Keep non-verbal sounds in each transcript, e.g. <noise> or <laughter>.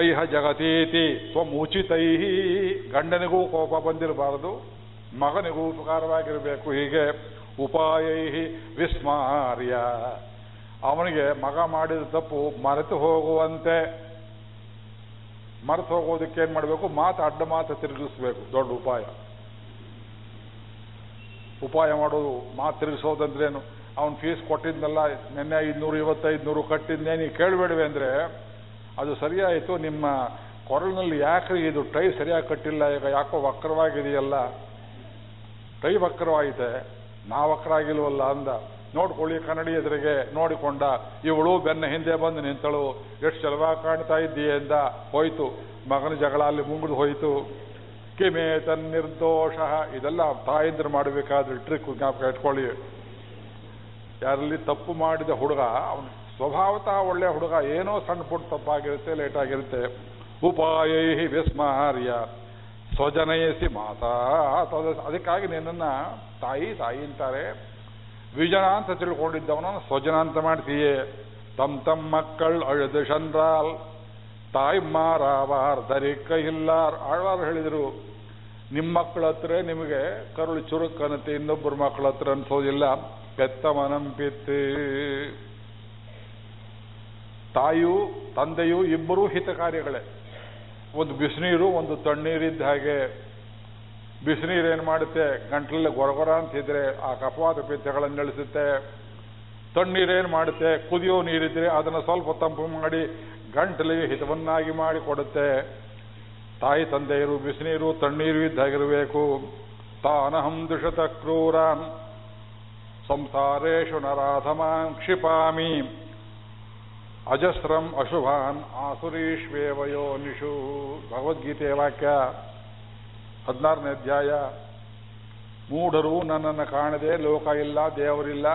ಕೈಹ ಜಗತೀತಿ ತ್ವಮುಚಿತೈ ಗಂಡನಿಗೂ ಕೋಪ ಬಂದಿರಬಾರದು, ಮಗನಿಗೂ ಉಪಕಾರವಾಗಿರಬೇಕು. ಹೀಗೆ ಉಪಾಯೈ ವಿಸ್ಮಾರ್ಯ ಅವನಿಗೆ ಮಗ ಮಾಡಿದ ತಪ್ಪು ಮರೆತು ಹೋಗುವಂತೆ. ಮರೆತು ಹೋಗೋದಕ್ಕೆ ಏನು ಮಾಡಬೇಕು? ಮಾತು ಅಡ್ಡ ಮಾತು ತಿರುಗಿಸಬೇಕು. ದೊಡ್ಡ ಉಪಾಯ. ಉಪಾಯ ಮಾಡೋದು, ಮಾತು ತಿರುಗಿಸೋದಂದ್ರೇನು? ಅವನು ಫೀಸ್ ಕೊಟ್ಟಿದ್ನಲ್ಲ ನಿನ್ನೆ ಐದ್ನೂರು ಇವತ್ತೈದು ನೂರು ಕಟ್ಟಿದ್ನೇ ನೀವು ಕೇಳಬೇಡವೆ ಅಂದ್ರೆ ಅದು ಸರಿಯಾಯಿತು. ನಿಮ್ಮ ಕೊರಳಿನಲ್ಲಿ ಯಾಕ್ರಿ ಇದು ಟೈ ಸರಿಯಾಗಿ ಕಟ್ಟಿಲ್ಲ? ಈಗ ಯಾಕೋ ವಕ್ರವಾಗಿದೆಯಲ್ಲ? ಟೈ ವಕ್ರವಾಗಿದೆ ನಾ ವಕ್ರ ಆಗಿಲ್ವಲ್ಲ ಅಂದ. ನೋಡ್ಕೊಳ್ಳಿ ಕನ್ನಡಿ ಎದುರಿಗೆ. ನೋಡಿಕೊಂಡ. ಇವಳು ಬೆನ್ನ ಹಿಂದೆ ಬಂದು ನಿಂತಳು. ಎಷ್ಟು ಚಲವಾಗಿ ಕಾಣ್ತಾ ಇದ್ದೀಯ ಎಂದ ಹೋಯ್ತು. ಮಗನ ಜಗಳ ಅಲ್ಲಿ ಮುಂಗಿದು ಹೋಯ್ತು. ಕಿಮೇ ತನ್ನಿರ್ದೋಷ ಇದೆಲ್ಲ ತಾಯಿಂದ್ರ ಮಾಡಬೇಕಾದ್ರೆ ಟ್ರಿಕ್ ಜ್ಞಾಪಕ ಇಟ್ಕೊಳ್ಳಿ. ಯಾರಲ್ಲಿ ತಪ್ಪು ಮಾಡಿದ ಹುಡುಗ, ಅವನು ಸ್ವಭಾವತ ಒಳ್ಳೆ ಹುಡುಗ ಏನೋ ಸಣ್ಣ ಪುಟ್ಟ ತಪ್ಪಾಗಿರುತ್ತೆ, ಲೇಟಾಗಿರುತ್ತೆ. ಉಪಾಯೈ ವಿಸ್ಮಹಾರ್ಯ. ಸ್ವಜನಯಸಿ ಮಾತಾ. ಅದಕ್ಕಾಗಿ ನಿನ್ನನ್ನು ತಾಯಿ ತಾಯಿ ಅಂತಾರೆ. ವಿಜನ ಅಂತ ತಿಳ್ಕೊಂಡಿದ್ದವನ ಸ್ವಜನ ಅಂತ ಮಾಡ್ತೀಯೇ. ತಮ್ ತಮ್ಮ ಮಕ್ಕಳು ಅಳದು ಶಂದ್ರಾಲ್ ತಾಯಿ ಮಾರಾವಾರ್ ದರಿ ಇಲ್ಲಾರ್ ಆಳ್ವಾರ್ ಹೇಳಿದರು ನಿಮ್ಮ ಮಕ್ಕಳ ಹತ್ರ ನಿಮಗೆ ಕರುಳು ಚುರುಕನ್ನತ್ತೆ ಇನ್ನೊಬ್ಬರ ಮಕ್ಕಳ ಹತ್ರ ಅನ್ಸೋದಿಲ್ಲ. ಪೆತ್ತ ಮನಂಪಿತ್ತು ತಾಯಿಯು ತಂದೆಯು ಇಬ್ಬರೂ ಹಿತಕಾರ್ಯಗಳೇ ಒಂದು ಬಿಸಿನೀರು, ಒಂದು ತಣ್ಣೀರಿದ್ದ ಹಾಗೆ ಬಿಸಿನೀರು ಏನು ಮಾಡುತ್ತೆ? ಗಂಟ್ಲಲ್ಲಿ ಗೊರಗೊರ ಅಂತಿದ್ರೆ ಆ ಕಫವಾದ ಪಿತ್ತಗಳನ್ನು ನೆಲೆಸುತ್ತೆ. ತಣ್ಣೀರೇನು ಮಾಡುತ್ತೆ? ಕುದಿಯೋ ನೀರಿದ್ರೆ ಅದನ್ನು ಸ್ವಲ್ಪ ತಂಪು ಮಾಡಿ ಗಂಟಲಿಗೆ ಹಿತವನ್ನಾಗಿ ಮಾಡಿ ಕೊಡುತ್ತೆ. ತಾಯಿ, ತಂದೆಯರು ಬಿಸಿನೀರು, ತಣ್ಣೀರು ಇದ್ದಾಗಿರಬೇಕು ತಾನಹಂ ದುಷತ ಕ್ರೂರಾನ್ ಸಂಸಾರೇಶು ನರಾಧಮಾನ್ ಕ್ಷಿಪಾಮಿ. ಅಜಸ್ರಂ ಅಶುಭಾನ್ ಆಸುರೀಶ್ವೇವಯೋ ನಿಶು. ಭಗವದ್ಗೀತೆಯ ವಾಕ್ಯ ಹದಿನಾರನೇ ಅಧ್ಯಾಯ. ಮೂಢರು ನನ್ನನ್ನು ಕಾಣದೆ ಲೋಕ ಇಲ್ಲ, ದೇವರಿಲ್ಲ,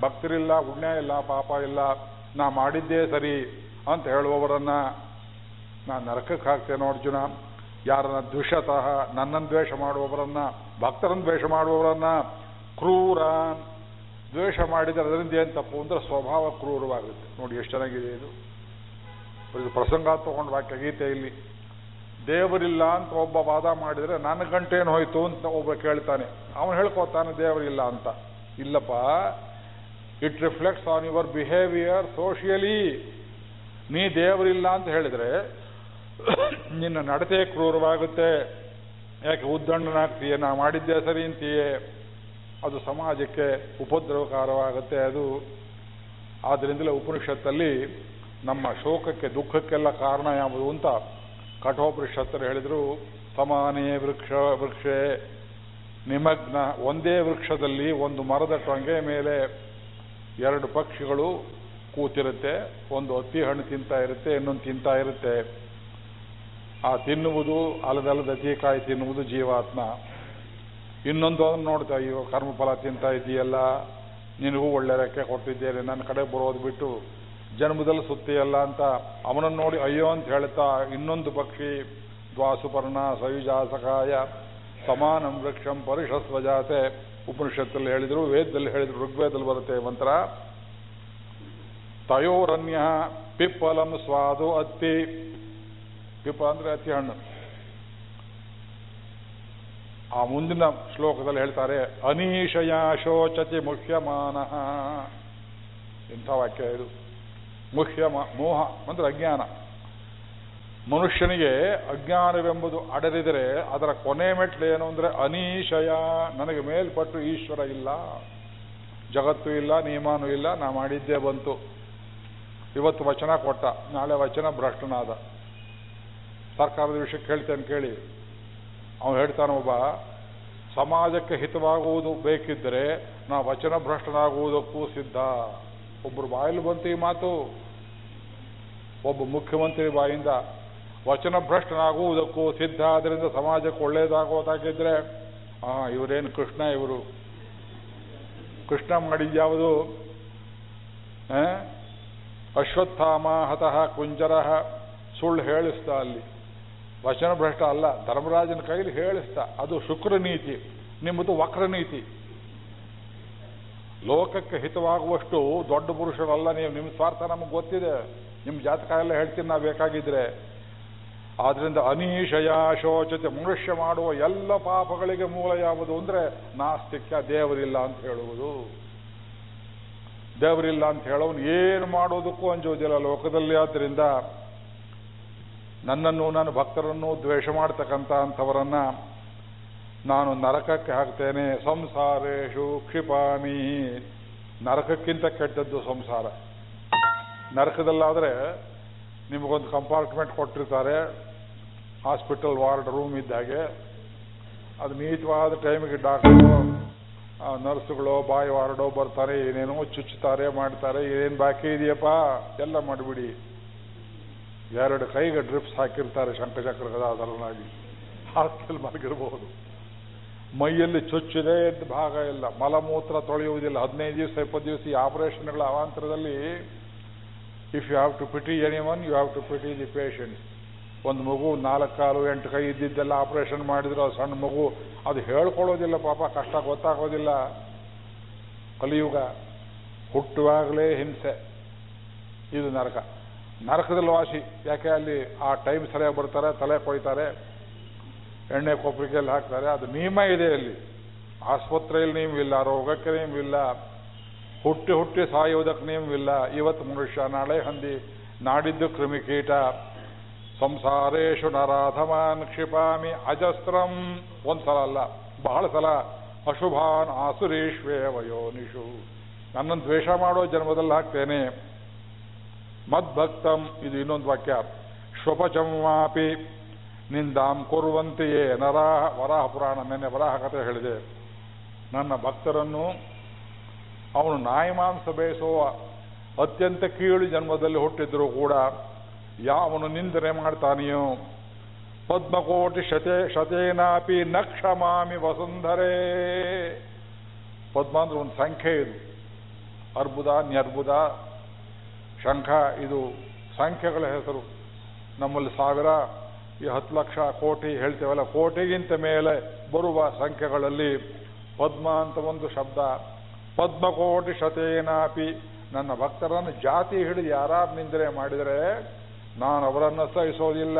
ಭಕ್ತರಿಲ್ಲ, ಪುಣ್ಯ ಇಲ್ಲ, ಪಾಪ ಇಲ್ಲ. ನಾ ಮಾಡಿದ್ದೇ ಸರಿ ಅಂತ ಹೇಳುವವರನ್ನ ನಾ ನರಕಕ್ಕೆ ಹಾಕ್ತೇನೆ ಅರ್ಜುನ. ಯಾರನ್ನ ದ್ವಿಷತಃ ನನ್ನನ್ನು ದ್ವೇಷ ಮಾಡುವವರನ್ನ, ಭಕ್ತರನ್ನು ದ್ವೇಷ ಮಾಡುವವರನ್ನ ಕ್ರೂರ ದ್ವೇಷ ಮಾಡಿದರೆ ಅದರಿಂದ ಏನು ತಪ್ಪು ಅಂದ್ರೆ ಸ್ವಭಾವ ಕ್ರೂರವಾಗುತ್ತೆ. ನೋಡಿ ಎಷ್ಟು ಚೆನ್ನಾಗಿದೆ ಇದು. ಇದು ಪ್ರಸಂಗ ತಗೊಂಡು ವಾಕ್ಯ ಗೀತೆಯಲ್ಲಿ, ದೇವರಿಲ್ಲ ಅಂತ ಒಬ್ಬ ವಾದ ಮಾಡಿದರೆ ನನ್ನ ಗಂಟೇನು ಹೋಯ್ತು ಅಂತ ಒಬ್ಬ ಕೇಳ್ತಾನೆ. ಅವನು ಹೇಳ್ಕೊತಾನೆ, ದೇವರಿಲ್ಲ ಅಂತ. ಇಲ್ಲಪ್ಪ it reflects on your behaviour socially ನೀ ದೇವರಿಲ್ಲ ಅಂತ ಹೇಳಿದ್ರೆ ನಿನ್ನ ನಡತೆ ಕ್ರೂರವಾಗುತ್ತೆ. ಯಾಕೆ ಉದ್ದಂಡನಾಗ್ತೀಯ? ನಾ ಮಾಡಿದ್ದೆ ಸರಿ ಅಂತೀಯೇ? ಅದು ಸಮಾಜಕ್ಕೆ ಉಪದ್ರವಕಾರವಾಗುತ್ತೆ. ಅದು ಆದ್ದರಿಂದಲೇ ಉಪನಿಷತ್ತಲ್ಲಿ ನಮ್ಮ ಶೋಕಕ್ಕೆ, ದುಃಖಕ್ಕೆಲ್ಲ ಕಾರಣ ಯಾವುದು ಅಂತ ಕಠೋಪನಿಷತ್ತರು ಹೇಳಿದರು. ಸಮಾನೇ ವೃಕ್ಷ ವೃಕ್ಷೇ ನಿಮಗ್ನ ಒಂದೇ ವೃಕ್ಷದಲ್ಲಿ ಒಂದು ಮರದ ಟೊಂಗೆ ಮೇಲೆ ಎರಡು ಪಕ್ಷಿಗಳು ಕೂತಿರುತ್ತೆ. ಒಂದು ಅತ್ತಿ ಹಣ್ಣು ತಿಂತಾ ಇರುತ್ತೆ, ಇನ್ನೊಂದು ತಿಂತಾ ಇರುತ್ತೆ. ಆ ತಿನ್ನುವುದು ಅಲದಲದ ಅತಿಕಾಯಿ ತಿನ್ನುವುದು ಜೀವಾತ್ಮ. ಇನ್ನೊಂದು ಅದನ್ನು ನೋಡ್ತಾ ಅಯ್ಯೋ, ಕರ್ಮಫಲ ತಿಂತಾ ಇದೆಯಲ್ಲ, ನಿನಗೂ ಒಳ್ಳೆ ರೆಕ್ಕೆ ಕೊಟ್ಟಿದ್ದೇನೆ ನನ್ನ ಕಡೆ ಬರೋದು ಬಿಟ್ಟು ಜನ್ಮದಲ್ಲಿ ಸುತ್ತಿಯಲ್ಲ ಅಂತ ಅವನನ್ನು ನೋಡಿ ಅಯ್ಯೋ ಅಂತ ಹೇಳ್ತಾ ಇನ್ನೊಂದು ಪಕ್ಷಿ, ದ್ವಾಸುಪರ್ಣ, ಸವಿಜಾಸಕಾಯ, ಸಮಾನಂ ವೃಕ್ಷಂ ಪರಿಷಸ್ವಜಾತೆ, ಉಪನಿಷತ್ತಲ್ಲಿ ಹೇಳಿದರು, ವೇದದಲ್ಲಿ ಹೇಳಿದ್ರು, ಋಗ್ವೇದದಲ್ಲಿ ಬರುತ್ತೆ ಮಂತ್ರ. ತಯೋರನ್ಯ ಪಿಪ್ಪಲಂ ಸ್ವಾದು ಅತ್ತಿ. ಪಿಪ್ಪ ಅಂದರೆ ಅತಿ ಹಣ್ಣು. ಆ ಮುಂದಿನ ಶ್ಲೋಕದಲ್ಲಿ ಹೇಳ್ತಾರೆ, ಅನೀಶಯ ಶೋಚತಿ ಮುಖ್ಯಮಾನ ಇಂಥ ವಾಕ್ಯ ಇದು. ಮುಖ್ಯ ಮೋಹ, ಅಂದ್ರೆ ಅಜ್ಞಾನ. ಮನುಷ್ಯನಿಗೆ ಅಜ್ಞಾನವೆಂಬುದು ಅಡರಿದರೆ ಅದರ ಕೊನೆ ಮೆಟ್ಲು ಏನು ಅಂದ್ರೆ ಅನೀಶಯ. ನನಗೆ ಮೇಲ್ಪಟ್ಟು ಈಶ್ವರ ಇಲ್ಲ, ಜಗತ್ತು ಇಲ್ಲ ನಿಯಮಾನು ಇಲ್ಲ, ನಾ ಮಾಡಿದ್ದೇ ಬಂತು. ಇವತ್ತು ವಚನ ಕೊಟ್ಟ, ನಾಳೆ ವಚನ ಭ್ರಷ್ಟನಾದ. ಸರ್ಕಾರದ ವಿಷಯಕ್ಕೆ ಹೇಳ್ತೇನೆ ಕೇಳಿ. ಅವನು ಹೇಳ್ತಾನೆ, ಒಬ್ಬ ಸಮಾಜಕ್ಕೆ ಹಿತವಾಗುವುದು ಬೇಕಿದ್ದರೆ ನಾ ವಚನ ಭ್ರಷ್ಟನಾಗುವುದಕ್ಕೂ ಸಿದ್ಧ. ಒಬ್ಬರು ಬಾಯಲ್ಲಿ ಬಂತು ಈ ಮಾತು. ಒಬ್ಬ ಮುಖ್ಯಮಂತ್ರಿ ಬಾಯಿಂದ ವಚನ ಭ್ರಷ್ಟನಾಗುವುದಕ್ಕೂ ಸಿದ್ಧ ಆದ್ದರಿಂದ ಸಮಾಜಕ್ಕೆ ಒಳ್ಳೇದಾಗುವುದಾಗಿದ್ರೆ, ಆ, ಇವರೇನು ಕೃಷ್ಣ ಇವರು? ಕೃಷ್ಣ ಮಾಡಿದ್ಯಾವುದು? ಅಶ್ವತ್ಥಾಮ ಹತಃ ಕುಂಜರ ಸುಳ್ಳು ಹೇಳಿಸ್ತಾ ಅಲ್ಲಿ. ವಚನ ಭ್ರಷ್ಟ ಅಲ್ಲ, ಧರ್ಮರಾಜನ ಕೈಲಿ ಹೇಳಿಸ್ತ, ಅದು ಶುಕ್ರ ನೀತಿ, ನಿಮ್ಮದು ವಕ್ರ ನೀತಿ. ಲೋಕಕ್ಕೆ ಹಿತವಾಗುವಷ್ಟು ದೊಡ್ಡ ಪುರುಷರಲ್ಲ ನೀವು, ನಿಮ್ಮ ಸ್ವಾರ್ಥ ನಮಗೆ ಗೊತ್ತಿದೆ. ನಿಮ್ಮ ಜಾತಕ ಎಲ್ಲ ಹೇಳ್ತೀನಿ ನಾವು ಬೇಕಾಗಿದ್ರೆ. ಆದ್ರಿಂದ ಅನೀಶಯ ಶೋಚತೆ, ಮನುಷ್ಯ ಮಾಡುವ ಎಲ್ಲ ಪಾಪಗಳಿಗೆ ಮೂಲ ಯಾವುದು ಅಂದ್ರೆ ನಾಸ್ತಿಕ್ಯ ದೇವರಿಲ್ಲ ಅಂತ ಹೇಳುವುದು. ದೇವರಿಲ್ಲ ಅಂತ ಹೇಳೋನು ಏನು ಮಾಡೋದಕ್ಕೂ ಅಂಜೋದಿಲ್ಲ ಲೋಕದಲ್ಲಿ. ಆದ್ದರಿಂದ ನನ್ನನ್ನು ನನ್ನ ಭಕ್ತರನ್ನು ದ್ವೇಷ ಮಾಡ್ತಕ್ಕಂಥ ಅಂಥವರನ್ನ ನಾನು ನರಕಕ್ಕೆ ಹಾಕ್ತೇನೆ. ಸಂಸಾರೇಶು ಕ್ಷಿಪಾಮಿ. ನರಕಕ್ಕಿಂತ ಕೆಟ್ಟದ್ದು ಸಂಸಾರ. ನರಕದಲ್ಲಾದರೆ ನಿಮಗೊಂದು ಕಂಪಾರ್ಟ್ಮೆಂಟ್ ಕೊಟ್ಟಿರ್ತಾರೆ. ಹಾಸ್ಪಿಟಲ್ ವಾರ್ಡ್ ರೂಮ್ ಇದ್ದಾಗೆ ಅದು ನೀಚವಾದ ಟೈಮಿಗೆ ಡಾಕ್ಟರು ನರ್ಸ್ಗಳು ಬಾಯಿ ವಾರ್ಡೋ ಬರ್ತಾರೆ, ಏನೇನೋ ಚುಚ್ಚುತ್ತಾರೆ, ಮಾಡ್ತಾರೆ, ಏನೇನು ಬಾಕಿ ಇದೆಯಪ್ಪ? ಎಲ್ಲ ಮಾಡಿಬಿಡಿ. ಎರಡು ಕೈಗೆ ಡ್ರಿಪ್ಸ್ ಹಾಕಿರ್ತಾರೆ ಶಂಕಚಕ್ರ ಗದಾಧರನಾಗಿ ಹಾಸ್ಟೆಲ್ ಮಲಗಿರಬಹುದು ಮೈಯಲ್ಲಿ ಚುಚ್ಚಿದೆ ಅಂತ ಭಾಗ ಇಲ್ಲ. ಮಲಮೂತ್ರ ತೊಳೆಯುವುದಿಲ್ಲ. ಹದಿನೈದು ದಿವಸ ಇಪ್ಪತ್ತು ದಿವಸ ಈ ಆಪರೇಷನ್ಗಳ ಅವಾಂತರದಲ್ಲಿ if you have to pity anyone you have to pity the patient ಒಂದು ಮಗು ನಾಲ್ಕು ಕಾಲು ಎಂಟು ಕೈ ಇದ್ದಿದ್ದೆಲ್ಲ ಆಪರೇಷನ್ ಮಾಡಿದ್ರು, ಆ ಸಣ್ಣ ಮಗು ಅದು ಹೇಳ್ಕೊಳ್ಳೋದಿಲ್ಲ ಪಾಪ, ಕಷ್ಟ ಗೊತ್ತಾಗೋದಿಲ್ಲ. ಕಲಿಯುಗ ಹುಟ್ಟುವಾಗಲೇ ಹಿಂಸೆ. ಇದು ನರಕ. ನರಕದಲ್ಲಿ ವಾಸಿ. ಯಾಕೆ ಅಲ್ಲಿ ಆ ಟೈಮ್ ಸರಿಯಾಗಿ ಬರ್ತಾರೆ, ತಲೆ ಕೊಯ್ತಾರೆ, ಎಣ್ಣೆ ಕೊಪ್ಪರಿಗೆಲ್ಲ ಹಾಕ್ತಾರೆ, ಅದು ನಿಯಮ ಇದೆ ಅಲ್ಲಿ. ಆಸ್ಪತ್ರೆಯಲ್ಲಿ ನಿಯಮವಿಲ್ಲ ರೋಗಕ್ಕೆ ನಿಯಮವಿಲ್ಲ ಹುಟ್ಟಿ ಹುಟ್ಟಿ ಸಾಯುವುದಕ್ಕೆ ನಿಯಮವಿಲ್ಲ ಇವತ್ತು ಮನುಷ್ಯ ನಾಳೆ ಹಂದಿ, ನಾಡಿದ್ದು ಕ್ರಿಮಿಕೀಟ. ಸಂಸಾರೇಶು ನರಾಧಮಾನ್ ಕ್ಷಿಪಾಮಿ ಅಜಸ್ತ್ರಂ. ಒಂದ್ಸಲ ಅಲ್ಲ, ಬಹಳ ಸಲ, ಅಶುಭಾನ್ ಆಸುರೇಶ್ವೇ ವಯೋನಿಷು. ನನ್ನನ್ನು ದ್ವೇಷ ಮಾಡೋ ಜನ್ಮದಲ್ಲಿ ಹಾಕ್ತೇನೆ. ಮದ್ಭಕ್ತಂ, ಇದು ಇನ್ನೊಂದು ವಾಕ್ಯ. ಶ್ವಪಚಮಾಪಿ ನಿಂದಾಂ ಕೊರುವಂತೆಯೇ ನರಾಹ ವರಾಹ ಪುರಾಣ, ನೆನ್ನೆ ವರಾಹ ಕಥೆ ಹೇಳಿದೆ. ನನ್ನ ಭಕ್ತರನ್ನು ಅವನು ನಾಯಿ ಮಾಂಸ ಬೇಯಿಸುವ ಅತ್ಯಂತ ಕೀಳು ಜನ್ಮದಲ್ಲಿ ಹುಟ್ಟಿದ್ರೂ ಕೂಡ ಯಾವನು ನಿಂದನೆ ಮಾಡ್ತಾನೆಯೋ? ಪದ್ಮಕೋಟಿ ಶತೆ, ಶತೇನಾಪಿ ನಕ್ಷಮಾಮಿ ಕ್ಷಮಾಮಿ ವಸುಂಧರೇ. ಪದ್ಮ ಅಂದ್ರೆ ಒಂದು ಸಂಖ್ಯೆ ಇದು. ಅರ್ಬುದ, ನ್ಯರ್ಬುದ ಶಂಖ, ಇದು ಸಂಖ್ಯೆಗಳ ಹೆಸರು. ನಮ್ಮಲ್ಲಿ ಸಾವಿರ, ಈ ಹತ್ತು ಲಕ್ಷ ಕೋಟಿ ಹೇಳ್ತೇವಲ್ಲ, ಕೋಟಿಗಿಂತ ಮೇಲೆ ಬರುವ ಸಂಖ್ಯೆಗಳಲ್ಲಿ ಪದ್ಮ ಅಂತ ಒಂದು ಶಬ್ದ. ಪದ್ಮಕೋಟಿ ಶತೇನಾಪಿ. ನನ್ನ ಭಕ್ತರನ್ನು ಜಾತಿ ಹಿಡಿದು ಯಾರು ನಿಂದನೆ ಮಾಡಿದರೆ ನಾನು ಅವರನ್ನು ಸಹಿಸೋದಿಲ್ಲ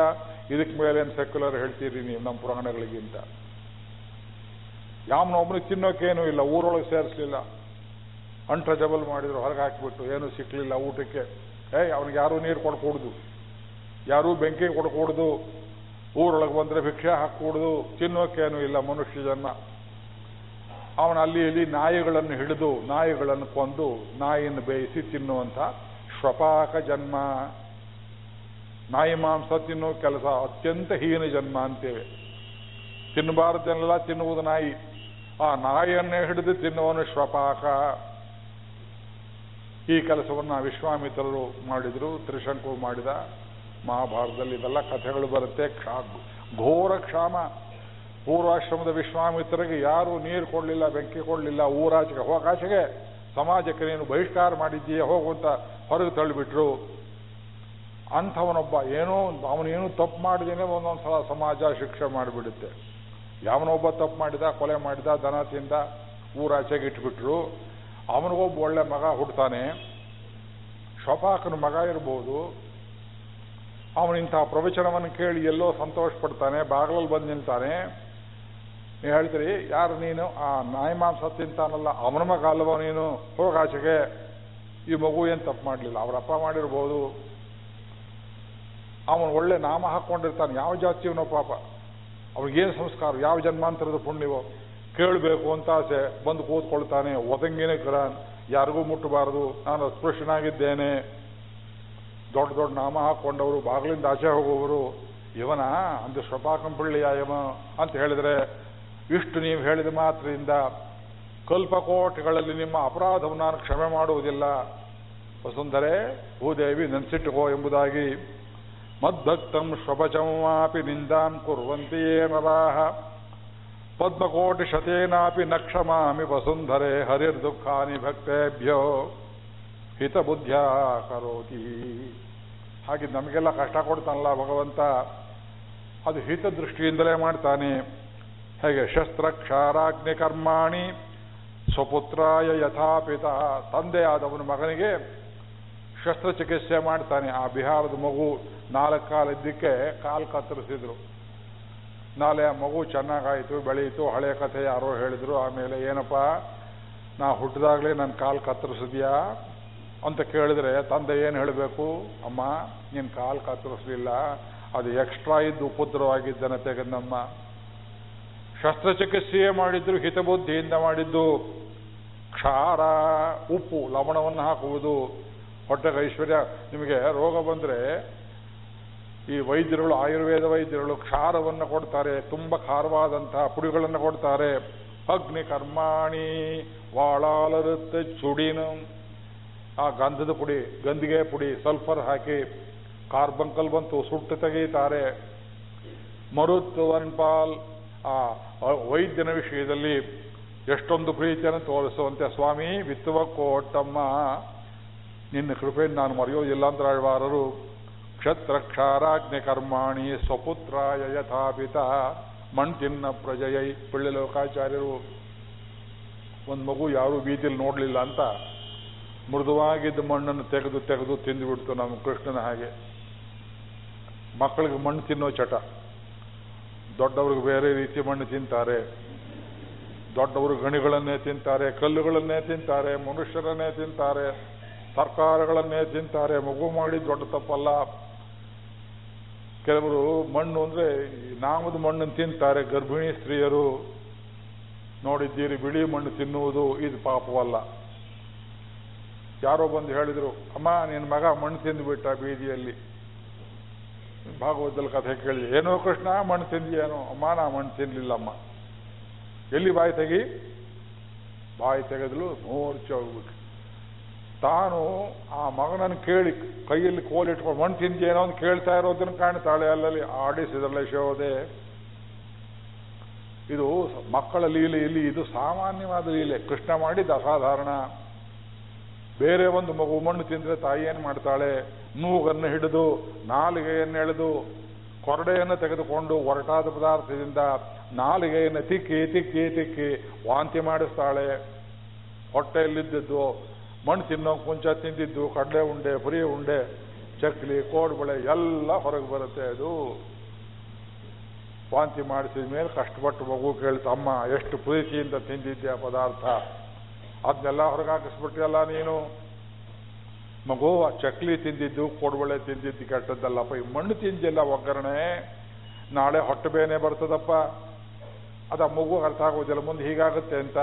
ಇದಕ್ಕೆ ಮೇಲೆ ಸೆಕ್ಯುಲರ್ ಹೇಳ್ತೀರಿ ನೀವು ನಮ್ಮ ಪುರಾಣಗಳಿಗಿಂತ? ಯಾವನೊಬ್ಬನಿಗೆ ತಿನ್ನೋಕ್ಕೇನೂ ಇಲ್ಲ, ಊರೊಳಗೆ ಸೇರಿಸ್ಲಿಲ್ಲ. ಅಂಟ್ರ ಜಬಲ್ ಮಾಡಿದ್ರು, ಹೊರಗೆ ಹಾಕಿಬಿಟ್ಟು, ಏನು ಸಿಕ್ಕಲಿಲ್ಲ ಊಟಕ್ಕೆ. ಏಯ್, ಅವನಿಗೆ ಯಾರೂ ನೀರು ಕೊಡ್ಕೂಡ್ದು ಯಾರೂ ಬೆಂಕಿ ಕೊಡ್ಕೂಡ್ದು ಊರೊಳಗೆ ಬಂದರೆ ಭಿಕ್ಷೆ ಹಾಕೂಡ್ದು ತಿನ್ನೋಕೇನು ಇಲ್ಲ ಮನುಷ್ಯ ಜನ್ಮ. ಅವನ ಅಲ್ಲಿ ಇಲ್ಲಿ ನಾಯಿಗಳನ್ನು ಹಿಡಿದು, ನಾಯಿಗಳನ್ನು ಕೊಂದು, ನಾಯಿಯನ್ನು ಬೇಯಿಸಿ ತಿನ್ನುವಂಥ ಶ್ವಪಾಕ ಜನ್ಮ. ನಾಯಿ ಮಾಂಸ ತಿನ್ನೋ ಕೆಲಸ ಅತ್ಯಂತ ಹೀನ ಜನ್ಮ ಅಂತೇವೆ. ತಿನ್ನಬಾರದನ್ನೆಲ್ಲ ತಿನ್ನುವುದು ನಾಯಿ. ಆ ನಾಯಿಯನ್ನೇ ಹಿಡಿದು ತಿನ್ನುವನು ಶ್ವಪಾಕ. ಈ ಕೆಲಸವನ್ನು ವಿಶ್ವಾಮಿತ್ರರು ಮಾಡಿದರು, ತ್ರಿಶಂಕು ಮಾಡಿದ ಮಹಾಭಾರತದಲ್ಲಿ ಇದೆಲ್ಲ ಕಥೆಗಳು ಬರುತ್ತೆ. ಕ್ಷಾ, ಘೋರ ಕ್ಷಾಮ. ಪೂರ್ವಾಶ್ರಮದ ವಿಶ್ವಾಮಿತ್ರರಿಗೆ ಯಾರು ನೀರು ಕೊಡಲಿಲ್ಲ, ಬೆಂಕಿ ಕೊಡಲಿಲ್ಲ. ಊರಾಚೆಗೆ ಹೋಗಾಚೆಗೆ ಸಮಾಜಕ್ಕೆ ನೀನು ಬಹಿಷ್ಕಾರ ಮಾಡಿದ್ದೀಯ ಹೋಗುವಂತ ಹೊರಗೆ ತಳ್ಳಿಬಿಟ್ರು. ಅಂಥವನೊಬ್ಬ ಏನೋ ಅವನೇನು ತಪ್ಪು ಮಾಡಿದೇನೆ ಒಂದೊಂದು ಸಲ ಸಮಾಜ ಶಿಕ್ಷೆ ಮಾಡಿಬಿಡುತ್ತೆ. ಯಾವನೊಬ್ಬ ತಪ್ಪು ಮಾಡಿದ, ಕೊಲೆ ಮಾಡಿದ, ದನ ತಿಂದ, ಊರಾಚೆಗೆ ಇಟ್ಬಿಟ್ರು. ಅವನಿಗೊಬ್ಬ ಒಳ್ಳೆ ಮಗ ಹುಡ್ತಾನೆ. ಶೋಪಾಕನ ಮಗ ಇರ್ಬೋದು. ಅವನಿಂಥ ಪ್ರವಚನವನ್ನು ಕೇಳಿ ಎಲ್ಲೋ ಸಂತೋಷ ಪಡ್ತಾನೆ ಬಾಗಿಲಲ್ಲಿ ಬಂದು ನಿಲ್ತಾನೆ. ನೀವು ಹೇಳ್ತೀರಿ, ಯಾರು ನೀನು? ಆ ನಾಯಿ ಮಾಂಸ ತಿಂತಾನಲ್ಲ, ಅವನ ಮಗ ಅಲ್ವ ನೀನು? ಹೋಗಾಚೆಗೆ ಈ ಮಗು ಏನು ತಪ್ಪು ಮಾಡಲಿಲ್ಲ ಅವರಪ್ಪ ಮಾಡಿರ್ಬೋದು. ಅವನು ಒಳ್ಳೆ ನಾಮ ಹಾಕ್ಕೊಂಡಿರ್ತಾನೆ, ಯಾವ ಜಾತಿಯವನೋ ಪಾಪ. ಅವ್ರಿಗೇನು ಸಂಸ್ಕಾರ, ಯಾವ ಜನ್ಮಾಂತರದ ಪುಣ್ಯವೋ? ಕೇಳಬೇಕು ಅಂತ ಆಸೆ ಬಂದು ಕೂತ್ಕೊಳ್ತಾನೆ. ಒದಂಗಿನೇ ಕಿರಾನ್ ಯಾರಿಗೂ ಮುಟ್ಟಬಾರದು. ನಾನು ಅಸ್ಪೃಶ್ಯನಾಗಿದ್ದೇನೆ. ದೊಡ್ಡ ದೊಡ್ಡ ನಾಮ ಹಾಕೊಂಡವರು ಬಾಗಿಲಿಂದ ಆಚೆ ಹೋಗುವವರು, ಇವನ, ಅಂದು ಶ್ರಪಾಕಂಪಳ್ಳಿಯ ಯಮ ಅಂತ ಹೇಳಿದರೆ, ಇಷ್ಟು ನೀವು ಹೇಳಿದ ಮಾತ್ರದಿಂದ ಕಲ್ಪಕೋಟಿಗಳಲ್ಲಿ ನಿಮ್ಮ ಅಪರಾಧವನ್ನು ನಾನು ಕ್ಷಮೆ ಮಾಡುವುದಿಲ್ಲ. ವಸುಂಧರೆ, ಭೂದೇವಿ ನೆನ್ಸಿಟ್ಟುಕೋ ಎಂಬುದಾಗಿ. ಮದ್ಭಕ್ತಂ ಶ್ವಪಚಮಾಪಿ ನಿಂದಾಂ ಕುರುವಂತೆಯೇ ನರಾಹ ಪದ್ಮಕೋಟಿ ಶತೇನಾಪಿ ನಕ್ಷಮಾಮಿ ಕ್ಷಮಾಮಿ ವಸುಂಧರೆ ಹರಿರ್ದುಃಖಾನಿ ಭಕ್ತೇಭ್ಯೋ ಹಿತಬುದ್ಧ್ಯ ಕರೋತಿ. ಹಾಗೆ ನಮಗೆಲ್ಲ ಕಷ್ಟ ಕೊಡ್ತಾನಲ್ಲ ಭಗವಂತ. ಅದು ಹಿತದೃಷ್ಟಿಯಿಂದಲೇ ಮಾಡ್ತಾನೆ. ಹೇಗೆ? ಶಸ್ತ್ರಕ್ಷಾರಾಗ್ನಿ ಕರ್ಮಾಣಿ ಸ್ವಪುತ್ರಾಯ ಯಥಾಪಿತ. ತಂದೆಯಾದವನ ಮಗನಿಗೆ ಶಸ್ತ್ರಚಿಕಿತ್ಸೆ ಮಾಡ್ತಾನೆ. ಆ ಬಿಹಾರದ ಮಗು ನಾಲ್ಕು ಕಾಲಿದ್ದಕ್ಕೆ ಕಾಲು ಕತ್ತರಿಸಿದ್ರು. ನಾಳೆ ಆ ಮಗು ಚೆನ್ನಾಗಾಯಿತು, ಬೆಳೀತು, ಹಳೆ ಕಥೆ ಯಾರೋ ಹೇಳಿದ್ರು, ಆಮೇಲೆ ಏನಪ್ಪ, ನಾ ಹುಟ್ಟಿದಾಗಲೇ ನನ್ನ ಕಾಲು ಕತ್ತರಿಸಿದ್ಯಾ ಅಂತ ಕೇಳಿದ್ರೆ, ತಂದೆ ಏನು ಹೇಳಬೇಕು? ಅಮ್ಮ ನಿನ್ನ ಕಾಲು ಕತ್ತರಿಸಲಿಲ್ಲ, ಅದು ಎಕ್ಸ್ಟ್ರಾ ಇದ್ದು ಉಪದ್ರವಾಗಿದ್ದನ ತೆಗೆದಮ್ಮ ಶಸ್ತ್ರಚಿಕಿತ್ಸೆಯೇ ಮಾಡಿದ್ರು, ಹಿತಬುದ್ಧಿಯಿಂದ ಮಾಡಿದ್ದು. ಕ್ಷಾರ, ಉಪ್ಪು, ಲವಣವನ್ನು ಹಾಕುವುದು. ಹೊಟ್ಟೆಗೆ ಐಶ್ವರ್ಯ, ನಿಮಗೆ ರೋಗ ಬಂದರೆ ಈ ವೈದ್ಯರುಗಳು, ಆಯುರ್ವೇದ ವೈದ್ಯರುಗಳು ಕ್ಷಾರವನ್ನು ಕೊಡ್ತಾರೆ, ತುಂಬ ಖಾರವಾದಂತಹ ಪುಡಿಗಳನ್ನು ಕೊಡ್ತಾರೆ. ಅಗ್ನಿ ಕರ್ಮಾಣಿ, ವಾಳಾಲರುತ್ತೆ, ಚುಡಿನು, ಆ ಗಂಧದ ಪುಡಿ, ಗಂಧಿಗೆ ಪುಡಿ, ಸಲ್ಫರ್ ಹಾಕಿ ಕಾರ್ಬಂಕಲ್ ಬಂತು, ಸುಟ್ಟು ತೆಗೆಯುತ್ತಾರೆ. ಮರುತ್ವನ್ಪಾಲ್ ಆ ವೈದ್ಯನ ವಿಷಯದಲ್ಲಿ ಎಷ್ಟೊಂದು ಪ್ರೀತಿಯನ್ನು ತೋರಿಸುವಂತೆ, ಸ್ವಾಮಿ, ವಿತ್ತುವ ಕೋಟಮ್ಮ, ನಿನ್ನ ಕೃಪೆಯನ್ನು ನಾನು ಮರೆಯೋದಿಲ್ಲ ಅಂತ ಆಳ್ವಾರರು ಕ್ಷತ್ರ ಕ್ಷಾರಾಜ್ಞೆ ಕರ್ಮಾಣಿ ಸ್ವಪುತ್ರಾಯ ಯಥಾಪಿತ. ಮಣ್ತಿನ್ನ ಪ್ರಜಯೈ ಪಿಳ್ಳೆ ಲೋಕಾಚಾರ್ಯರು ಒಂದು ಮಗು ಯಾರೂ ಬೀದಿಯಲ್ಲಿ ನೋಡಲಿಲ್ಲ ಅಂತ ಮೃದುವಾಗಿದ್ದ ಮಣ್ಣನ್ನು ತೆಗೆದು ತೆಗೆದು ತಿಂದುಬಿಡ್ತು ನಮ್ಮ ಕೃಷ್ಣನ ಹಾಗೆ. ಮಕ್ಕಳಿಗೆ ಮಣ್ಣು ತಿನ್ನೋ ಚಟ. ದೊಡ್ಡವ್ರಿಗೆ ಬೇರೆ ರೀತಿ ಮಣ್ಣು ತಿಂತಾರೆ. ದೊಡ್ಡವರು ಗಣಿಗಳನ್ನೇ ತಿಂತಾರೆ, ಕಲ್ಲುಗಳನ್ನೇ ತಿಂತಾರೆ, ಮನುಷ್ಯರನ್ನೇ ತಿಂತಾರೆ ಸರ್ಕಾರಗಳನ್ನೇ ತಿಂತಾರೆ. ಮಗು ಮಾಡಿ ದೊಡ್ಡ ತಪ್ಪಲ್ಲ. ಕೆಲವರು ಮಣ್ಣು ಅಂದ್ರೆ ನಾಮದು ಮಣ್ಣನ್ನು ತಿಂತಾರೆ, ಗರ್ಭಿಣಿ ಸ್ತ್ರೀಯರು ನೋಡಿದ್ದೀರಿ, ಬಿಳಿ ಮಣ್ಣು ತಿನ್ನುವುದು ಇದು ಪಾಪವಲ್ಲ. ಯಾರೋ ಬಂದು ಹೇಳಿದ್ರು, ಅಮ್ಮ, ನಿನ್ನ ಮಗ ಮಣ್ಣು ತಿಂದುಬಿಟ್ಟ ಬೀದಿಯಲ್ಲಿ. ಭಾಗವತದಲ್ಲಿ ಕಥೆ ಕೇಳಿ ಏನೋ ಕೃಷ್ಣ, ಮಣ್ಣು ತಿಂದಿಯೇನೋ? ಅಮ್ಮ, ನಾ ಮಣ್ಣು ತಿನ್ಲಿಲ್ಲಮ್ಮ. ಎಲ್ಲಿ ಬಾಯಿ ತೆಗಿ? ಬಾಯಿ ತೆಗೆದಲು ಮೂರ್ಛೆ ಹೋಗ್ಬಿಟ್ಟು ತಾನು ಆ ಮಗನನ್ನು ಕೇಳಿ ಕೈಯಲ್ಲಿ ಕೋಲಿಟ್ಕೊಂಡು ಮಣ್ಣು ತಿಂದೇನೋ ಅಂತ ಕೇಳ್ತಾ ಇರೋದನ್ನು ಕಾಣ್ತಾಳೆ ಅಲ್ಲಲ್ಲಿ, ಆಡಿಸಿದ್ರಲ್ಲ ಶೋದೆ ಇದು ಮಕ್ಕಳ ಲೀಲೆ ಇಲ್ಲಿ, ಇದು ಸಾಮಾನ್ಯವಾದ ಲೀಲೆ. ಕೃಷ್ಣ ಮಾಡಿದ್ದು ಅಸಾಧಾರಣ. ಬೇರೆ ಒಂದು ಮಗು ಮಣ್ಣು ತಿಂದರೆ ತಾಯಿ ಏನು ಮಾಡ್ತಾಳೆ? ನೂಗನ್ನು ಹಿಡಿದು, ನಾಲಿಗೆಯನ್ನು ಎಳೆದು, ಕೊರಡೆಯನ್ನು ತೆಗೆದುಕೊಂಡು ಒರಟಾದ ಪದಾರ್ಥದಿಂದ ನಾಲಿಗೆಯನ್ನು ತಿಕ್ಕಿ ತಿಕ್ಕಿ ತಿಕ್ಕಿ ವಾಂತಿ ಮಾಡಿಸ್ತಾಳೆ. ಹೊಟ್ಟೆಯಲ್ಲಿದ್ದದ್ದು ಮಣ್ಣು ತಿನ್ನೋ ಮುಂಚೆ ತಿಂದಿದ್ದು, ಕಡಲೆ ಉಂಡೆ ಪುರಿ ಉಂಡೆ, ಚಕ್ಲಿ, ಕೋಡ್ಬಳೆ ಎಲ್ಲ ಹೊರಗೆ ಬರುತ್ತೆ ಅದು. ವಾಂತಿ ಮಾಡಿಸಿದ ಮೇಲೆ ಕಷ್ಟಪಟ್ಟು ಮಗು ಕೇಳ್ತಾ, ಅಮ್ಮ, ಎಷ್ಟು ಪ್ರೀತಿಯಿಂದ ತಿಂದಿದ್ದೆ ಪದಾರ್ಥ? ಅದನ್ನೆಲ್ಲ ಹೊರಗೆ ಹಾಕಿಸ್ಬಿಟ್ಟಿಯಲ್ಲ ನೀನು. ಮಗು, ಆ ಚಕ್ಲಿ ತಿಂದಿದ್ದು, ಕೋಡ್ಬಳೆ ತಿಂದಿದ್ದು ಕೆಟ್ಟದ್ದಲ್ಲಪ್ಪ, ಈ ಮಣ್ಣು ತಿಂದಿಲ್ಲ ಒಗ್ಗರಣೆ. ನಾಳೆ ಹೊಟ್ಟೆ ಬೇನೆ ಬರ್ತದಪ್ಪ. ಅದು ಮಗು ಅರ್ಥ ಆಗೋದಿಲ್ಲ, ಮುಂದೆ ಹೀಗಾಗುತ್ತೆ ಅಂತ.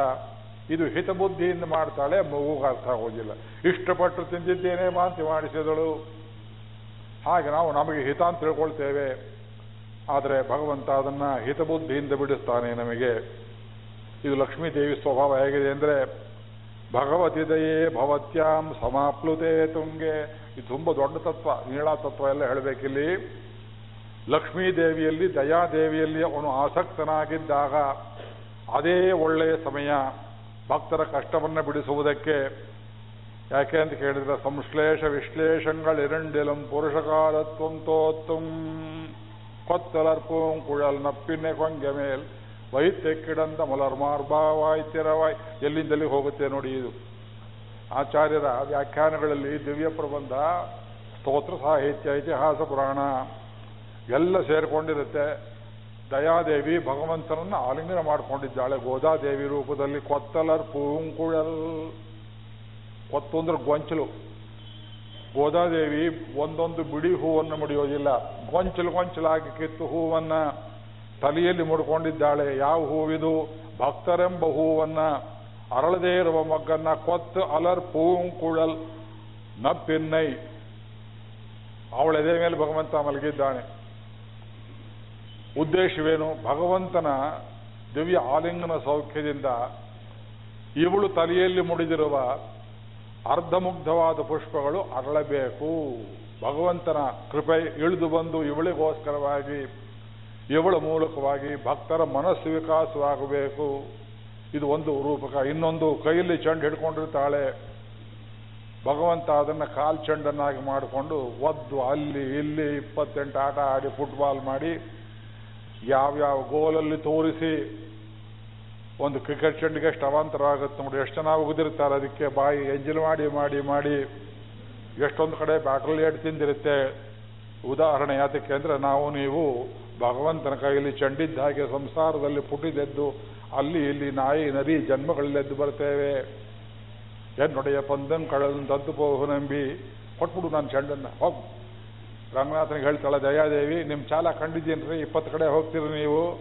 ಇದು ಹಿತಬುದ್ಧಿಯಿಂದ ಮಾಡ್ತಾಳೆ ಮಗುಗೆ ಅರ್ಥ ಆಗೋದಿಲ್ಲ. ಇಷ್ಟಪಟ್ಟು ತಿಂದಿದ್ದೇನೆ ಮಾಂತಿ ಮಾಡಿಸಿದಳು. ಹಾಗೆ ನಾವು ನಮಗೆ ಹಿತ ಅಂತ ತಿಳ್ಕೊಳ್ತೇವೆ. ಆದರೆ ಭಗವಂತ ಅದನ್ನ ಹಿತಬುದ್ಧಿಯಿಂದ ಬಿಡಿಸ್ತಾನೆ ನಮಗೆ. ಇದು ಲಕ್ಷ್ಮೀ ದೇವಿ ಸ್ವಭಾವ ಹೇಗಿದೆ ಅಂದರೆ, ಭಗವತಿ ದಯೇ ಭವತ್ಯಾಂ ಸಮಾಪ್ಲುತೆ ತುಂಗೆ. ಇದು ತುಂಬ ದೊಡ್ಡ ತತ್ವ, ನೀಳ ತತ್ವ ಎಲ್ಲ ಹೇಳಬೇಕಿಲ್ಲಿ. ಲಕ್ಷ್ಮೀ ದೇವಿಯಲ್ಲಿ ದಯಾದೇವಿಯಲ್ಲಿ ಅವನು ಆಸಕ್ತನಾಗಿದ್ದಾಗ, ಅದೇ ಒಳ್ಳೆಯ ಸಮಯ. ಭಕ್ತರ ಕಷ್ಟವನ್ನು ಬಿಡಿಸುವುದಕ್ಕೆ ಯಾಕೆ ಅಂತ ಕೇಳಿದ್ರೆ ಸಂಶ್ಲೇಷ ವಿಶ್ಲೇಷಗಳಿರಂಡಿಲಂ ಪುರುಷಕಾಲತ್ವಂ ತೋತ್ತುಂ கொத்தலர்ப்பும் குழல் ನಪ್ಪಿನ್ನೆ ಕೊಂಗೆ ಮೇಲ್ ವೈದ್ಯ ಕಿಡಂದ ಮಲರ್ ಮಾರ್ಭಾವಾಯ್ತಿರವಾಯ್ ಎಲ್ಲಿಂದಲ್ಲಿ ಹೋಗುತ್ತೆ ನೋಡಿ ಇದು ಆಚಾರ್ಯರ ವ್ಯಾಖ್ಯಾನಗಳಲ್ಲಿ ದಿವ್ಯ ಪ್ರಬಂಧ ಸ್ತೋತ್ರ ಸಾಹಿತ್ಯ ಇತಿಹಾಸ ಪುರಾಣ ಎಲ್ಲ ಸೇರಿಕೊಂಡಿರುತ್ತೆ ದಯಾದೇವಿ ಭಗವಂತನನ್ನು ಆಲಿಂಗನ ಮಾಡಿಕೊಂಡಿದ್ದಾಳೆ. ಗೋದಾದೇವಿ ರೂಪದಲ್ಲಿ ಕೊತ್ತಲರ್, ಪೂಂಕುಳಲ್. ಕೊತ್ತು ಅಂದ್ರೆ ಗೊಂಚಲು. ಗೋದಾದೇವಿ ಒಂದೊಂದು ಬಿಡಿ ಹೂವನ್ನು ಮುಡಿಯೋದಿಲ್ಲ. ಗೊಂಚಲು ಗೊಂಚಲಾಗಿ ಕಿತ್ತು ಹೂವನ್ನ ತಲೆಯಲ್ಲಿ ಮುಡ್ಕೊಂಡಿದ್ದಾಳೆ. ಯಾವ ಹೂವಿದು? ಭಕ್ತರೆಂಬ ಹೂವನ್ನ ಅರಳದೇ ಇರುವ ಮಗ್ಗನ್ನ ಕೊತ್ತು, ಅಲರ್, ಪೂಂಕುಳಲ್. ನಪ್ಪಿನ್ನೈ. ಅವಳೆದೆ ಮೇಲೆ ಭಗವಂತ ಮಲಗಿದ್ದಾನೆ. ಉದ್ದೇಶವೇನು? ಭಗವಂತನ ದಿವ್ಯ ಆಲಿಂಗನ ಸೌಖ್ಯದಿಂದ ಇವಳು ತಲೆಯಲ್ಲಿ ಮುಡಿದಿರುವ ಅರ್ಧಮುಗ್ಧವಾದ ಪುಷ್ಪಗಳು ಅರಳಬೇಕು. ಭಗವಂತನ ಕೃಪೆ ಇಳಿದು ಬಂದು ಇವಳಿಗೋಸ್ಕರವಾಗಿ, ಇವಳ ಮೂಲಕವಾಗಿ ಭಕ್ತರ ಮನಸ್ಸು ವಿಕಾಸವಾಗಬೇಕು. ಇದು ಒಂದು ರೂಪಕ. ಇನ್ನೊಂದು, ಕೈಯಲ್ಲಿ ಚೆಂಡು ಹಿಡ್ಕೊಂಡಿರ್ತಾಳೆ. ಭಗವಂತ ಅದನ್ನ ಕಾಲ್ ಚೆಂಡನ್ನಾಗಿ ಮಾಡಿಕೊಂಡು ಒದ್ದು ಅಲ್ಲಿ, ಇಲ್ಲಿ ಇಪ್ಪತ್ತೆಂಟು ಆಟ ಆಡಿ, ಫುಟ್ಬಾಲ್ ಮಾಡಿ ಯಾವ್ಯಾವ ಗೋಲಲ್ಲಿ ತೋರಿಸಿ ಒಂದು ಕ್ರಿಕೆಟ್ ಚೆಂಡಿಗೆ ಎಷ್ಟು ಅವಾಂತರ ಆಗುತ್ತೆ ನೋಡಿ, ಎಷ್ಟು ಜನ ಉಗಿದಿರ್ತಾರೆ ಅದಕ್ಕೆ ಬಾಯಿ ಎಂಜಲ್ ಮಾಡಿ ಮಾಡಿ ಮಾಡಿ ಎಷ್ಟೊಂದು ಕಡೆ ಬ್ಯಾಟ್ರಲ್ಲಿ ಏಟ್ ತಿಂದಿರುತ್ತೆ. ಉದಾಹರಣೆ ಯಾತಕ್ಕೆ ಅಂದರೆ, ನಾವು ನೀವು ಭಗವಂತನ ಕೈಯಲ್ಲಿ ಚಂಡಿದ್ದ ಹಾಗೆ ಸಂಸಾರದಲ್ಲಿ ಪುಟಿದೆದ್ದು ಅಲ್ಲಿ ಇಲ್ಲಿ ನಾಯಿ, ನರಿ ಜನ್ಮಗಳಲ್ಲೆದ್ದು ಬರ್ತೇವೆ. ಎನ್ನೊಡೆಯ ಪಂದನ್ ಕಳೆದ ತದ್ದು ನಂಬಿ ಕೊಟ್ಬಿಡು ನಾನು ಚೆಂಡನ್ನು, ಹೋಗ್. ರಂಗನಾಥನಿಗೆ ಹೇಳ್ತಾಳೆ, ದಯಾದೇವಿ ನಿಮ್ಮ ಚಾಲ ಕಂಡಿದ್ದೀನ್ರಿ, ಇಪ್ಪತ್ತು ಕಡೆ ಹೋಗ್ತೀರಿ ನೀವು.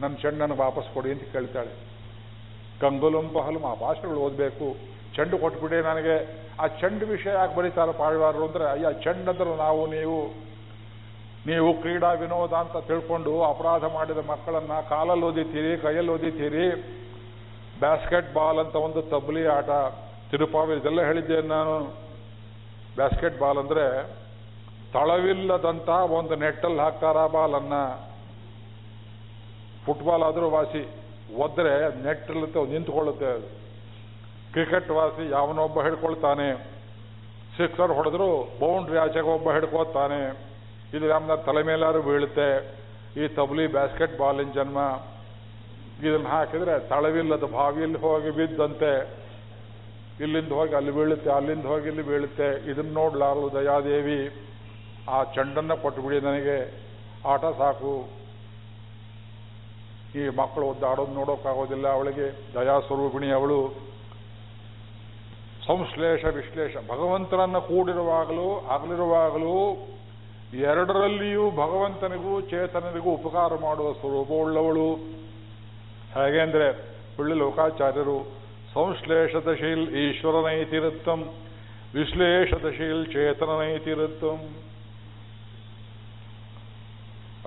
ನನ್ನ ಚೆಂಡನ್ನು ವಾಪಸ್ ಕೊಡಿ ಅಂತ ಕೇಳ್ತಾಳೆ. ಗಂಗುಲಂಬ ಪಹಲಂ, ಆ ಭಾಷೆಗಳು ಓದಬೇಕು. ಚೆಂಡು ಕೊಟ್ಬಿಡಿ ನನಗೆ. ಆ ಚೆಂಡು ವಿಷಯ ಯಾಕೆ ಬರೀತಾರೆ ಪಾಳ್ವಾರರು ಅಂದ್ರೆ, ಅಯ್ಯ, ಚೆಂಡಂದ್ರೆ ನಾವು ನೀವು. ನೀವು ಕ್ರೀಡಾ ವಿನೋದ ಅಂತ ತಿಳ್ಕೊಂಡು ಅಪರಾಧ ಮಾಡಿದ ಮಕ್ಕಳನ್ನ ಕಾಲಲ್ಲಿ ಓದಿತೀರಿ, ಕೈಯಲ್ಲಿ ಓದಿತೀರಿ. ಬ್ಯಾಸ್ಕೆಟ್ ಬಾಲ್ ಅಂತ ಒಂದು ತಬ್ಲಿ ಆಟ ತಿರುಪಾವಿ ಇದೆಲ್ಲ ಹೇಳಿದ್ದೇನೆ ನಾನು. ಬ್ಯಾಸ್ಕೆಟ್ ಬಾಲ್ ಅಂದ್ರೆ ತಳವಿಲ್ಲದಂತ ಒಂದು ನೆಟ್ಟಲ್ಲಿ ಹಾಕ್ತಾರ ಬಾಲನ್ನ. ಫುಟ್ಬಾಲ್ ಆದರೂ ವಾಸಿ, ಒದ್ರೆ ನೆಟ್ಟಲ್ಲಿ ನಿಂತ್ಕೊಳ್ಳುತ್ತೆ. ಕ್ರಿಕೆಟ್ ವಾಸಿ ಯಾವನೊಬ್ಬ ಹಿಡ್ಕೊಳ್ತಾನೆ. ಸಿಕ್ಸರ್ ಹೊಡೆದ್ರು ಬೌಂಡ್ರಿ ಆಚೆಗೆ ಒಬ್ಬ ಹಿಡ್ಕೋತಾನೆ ಇದು ನಮ್ಮ ತಲೆ ಮೇಲಾರು ಬೀಳುತ್ತೆ. ಈ ತಬ್ಲಿ ಬ್ಯಾಸ್ಕೆಟ್ ಬಾಲಿನ ಜನ್ಮ. ಇದನ್ನ ಹಾಕಿದ್ರೆ ತಳವಿಲ್ಲದ ಬಾವಿಯಲ್ಲಿ ಹೋಗಿ ಬಿದ್ದಂತೆ. ಇಲ್ಲಿಂದ ಹೋಗಿ ಅಲ್ಲಿ ಬೀಳುತ್ತೆ, ಅಲ್ಲಿಂದ ಹೋಗಿ ಇಲ್ಲಿ ಬೀಳುತ್ತೆ. ಇದನ್ನ ನೋಡ್ಲಾರದು ದಯಾದೇವಿ. ಆ ಚೆಂಡನ್ನು ಕೊಟ್ಟುಬಿಡಿ ನನಗೆ ಆಟ ಸಾಕು. ಈ ಮಕ್ಕಳು ಒದ್ದಾಡೋದು ನೋಡೋಕ್ಕಾಗೋದಿಲ್ಲ. ಅವಳಿಗೆ ದಯಾ ಸ್ವರೂಪಿಣಿ ಅವಳು. ಸಂಶ್ಲೇಷ ವಿಶ್ಲೇಷ. ಭಗವಂತನನ್ನು ಕೂಡಿರುವಾಗಲೂ ಆಗಲಿರುವಾಗಲೂ ಎರಡರಲ್ಲಿಯೂ ಭಗವಂತನಿಗೂ ಚೇತನನಿಗೂ ಉಪಕಾರ ಮಾಡುವ ಸ್ವರೂಪವುಳ್ಳವಳು ಹೇಗೆ ಅಂದ್ರೆ, ಒಳ್ಳೆ ಲೋಕಾಚಾರ್ಯರು, ಸಂಶ್ಲೇಷದಶೀಲ್ ಈಶ್ವರನೈತಿರುತ್ತಂ ವಿಶ್ಲೇಷದಶೀಲ್ ಚೇತನನೈತಿರುತ್ತಂ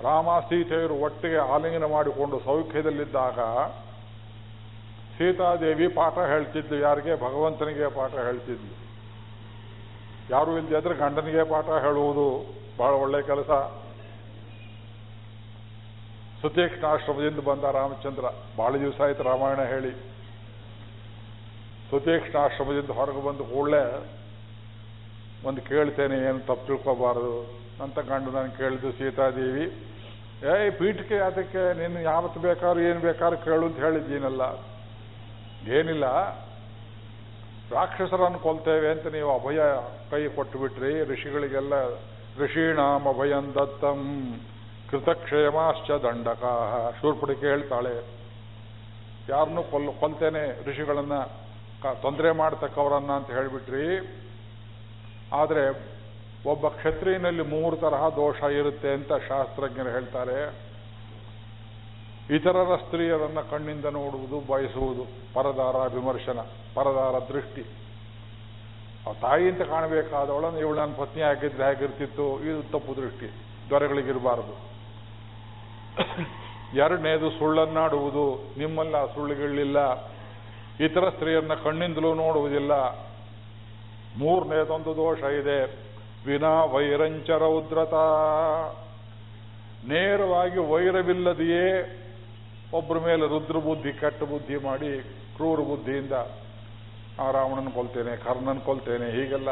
ರಾಮ ಸೀತೆಯರು ಒಟ್ಟಿಗೆ ಆಲಿಂಗನ ಮಾಡಿಕೊಂಡು ಸೌಖ್ಯದಲ್ಲಿದ್ದಾಗ ಸೀತಾದೇವಿ ಪಾಠ ಹೇಳ್ತಿದ್ಲು. ಯಾರಿಗೆ? ಭಗವಂತನಿಗೆ ಪಾಠ ಹೇಳ್ತಿದ್ಲು. ಯಾರು ಇಲ್ಲದೆ ಇದ್ರೆ ಗಂಡನಿಗೆ ಪಾಠ ಹೇಳುವುದು ಬಹಳ ಒಳ್ಳೆ ಕೆಲಸ. ಸುತೀಕ್ಷ್ಣಾಶ್ರಮದಿಂದ ಬಂದ ರಾಮಚಂದ್ರ ಬಹಳ ದಿವಸ ಆಯ್ತು ರಾಮಾಯಣ ಹೇಳಿ. ಸುತೀಕ್ಷ್ಣಾಶ್ರಮದಿಂದ ಹೊರಗೆ ಬಂದು ಕೂಡಲೇ ಒಂದು ಕೇಳ್ತೇನೆ, ಏನು ತಪ್ಪು ತಿಳ್ಕೋಬಾರದು ಅಂತ ಗಂಡು ನಾನು ಕೇಳಿದ್ದು ಸೀತಾದೇವಿ. ಏಯ್, ಪೀಠಕ್ಕೆ ಅದಕ್ಕೆ ನೀನು ಯಾವತ್ತು ಬೇಕಾದ್ರೂ ಏನು ಬೇಕಾದ್ರೂ ಕೇಳು ಅಂತ ಹೇಳಿದ್ದೀನಲ್ಲ. ಏನಿಲ್ಲ. ರಾಕ್ಷಸರನ್ನು ಕೊಲ್ತೇವೆ ಅಂತ ನೀವು ಅಭಯ ಕೈ ಕೊಟ್ಟು ಬಿಟ್ರಿ ಋಷಿಗಳಿಗೆಲ್ಲ ಋಷೀಣಾಂ ಅಭಯಂ ದತ್ತಂ ಕೃತಕ್ಷೇಮಾಶ್ಚ ದಂಡಕ ಶೂರ್ಪುಡಿಕೆ ಹೇಳ್ತಾಳೆ ಯಾರನ್ನೂ ಕೊಲ್, ಕೊಲ್ತೇನೆ ಋಷಿಗಳನ್ನ. ತೊಂದರೆ ಮಾಡ್ತಕ್ಕವರನ್ನ ಅಂತ ಹೇಳಿಬಿಟ್ರಿ. ಆದರೆ ಒಬ್ಬ ಕ್ಷತ್ರಿಯನಲ್ಲಿ ಮೂರು ತರಹ ದೋಷ ಇರುತ್ತೆ ಅಂತ ಶಾಸ್ತ್ರಜ್ಞರು ಹೇಳ್ತಾರೆ. ಇತರರ ಸ್ತ್ರೀಯರನ್ನ ಕಣ್ಣಿಂದ ನೋಡುವುದು, ಬಯಸುವುದು, ಪರದಾರ ವಿಮರ್ಶನ, ಪರದಾರ ದೃಷ್ಟಿ. ಆ ತಾಯಿ ಅಂತ ಕಾಣಬೇಕಾದವಳನ್ನು ಇವಳು ನನ್ನ ಪತ್ನಿ ಆಗಿದ್ರೆ ಹೇಗಿರ್ತಿತ್ತು? ಇದು ತಪ್ಪು ದೃಷ್ಟಿ. ದೊರೆಗಳಿಗಿರಬಾರದು. ಎರಡನೇದು ಸುಳ್ಳನ್ನಾಡುವುದು. ನಿಮ್ಮಲ್ಲ ಸುಳ್ಳುಗಳಿಲ್ಲ. ಇತರ ಸ್ತ್ರೀಯರನ್ನ ಕಣ್ಣಿಂದಲೂ ನೋಡುವುದಿಲ್ಲ. ಮೂರನೇದೊಂದು ದೋಷ ಇದೆ. ವಿನಾ ವೈರಂಚ ರೌದ್ರತ. ನೇರವಾಗಿ ವೈರವಿಲ್ಲದೆಯೇ ಒಬ್ಬರ ಮೇಲೆ ರುದ್ರ ಬುದ್ಧಿ ಕೆಟ್ಟ ಬುದ್ಧಿ ಮಾಡಿ ಕ್ರೂರ ಬುದ್ಧಿಯಿಂದ ಆ ರಾವಣನ ಕೊಲ್ತೇನೆ, ಕರ್ಣನ್ ಕೊಲ್ತೇನೆ, ಹೀಗೆಲ್ಲ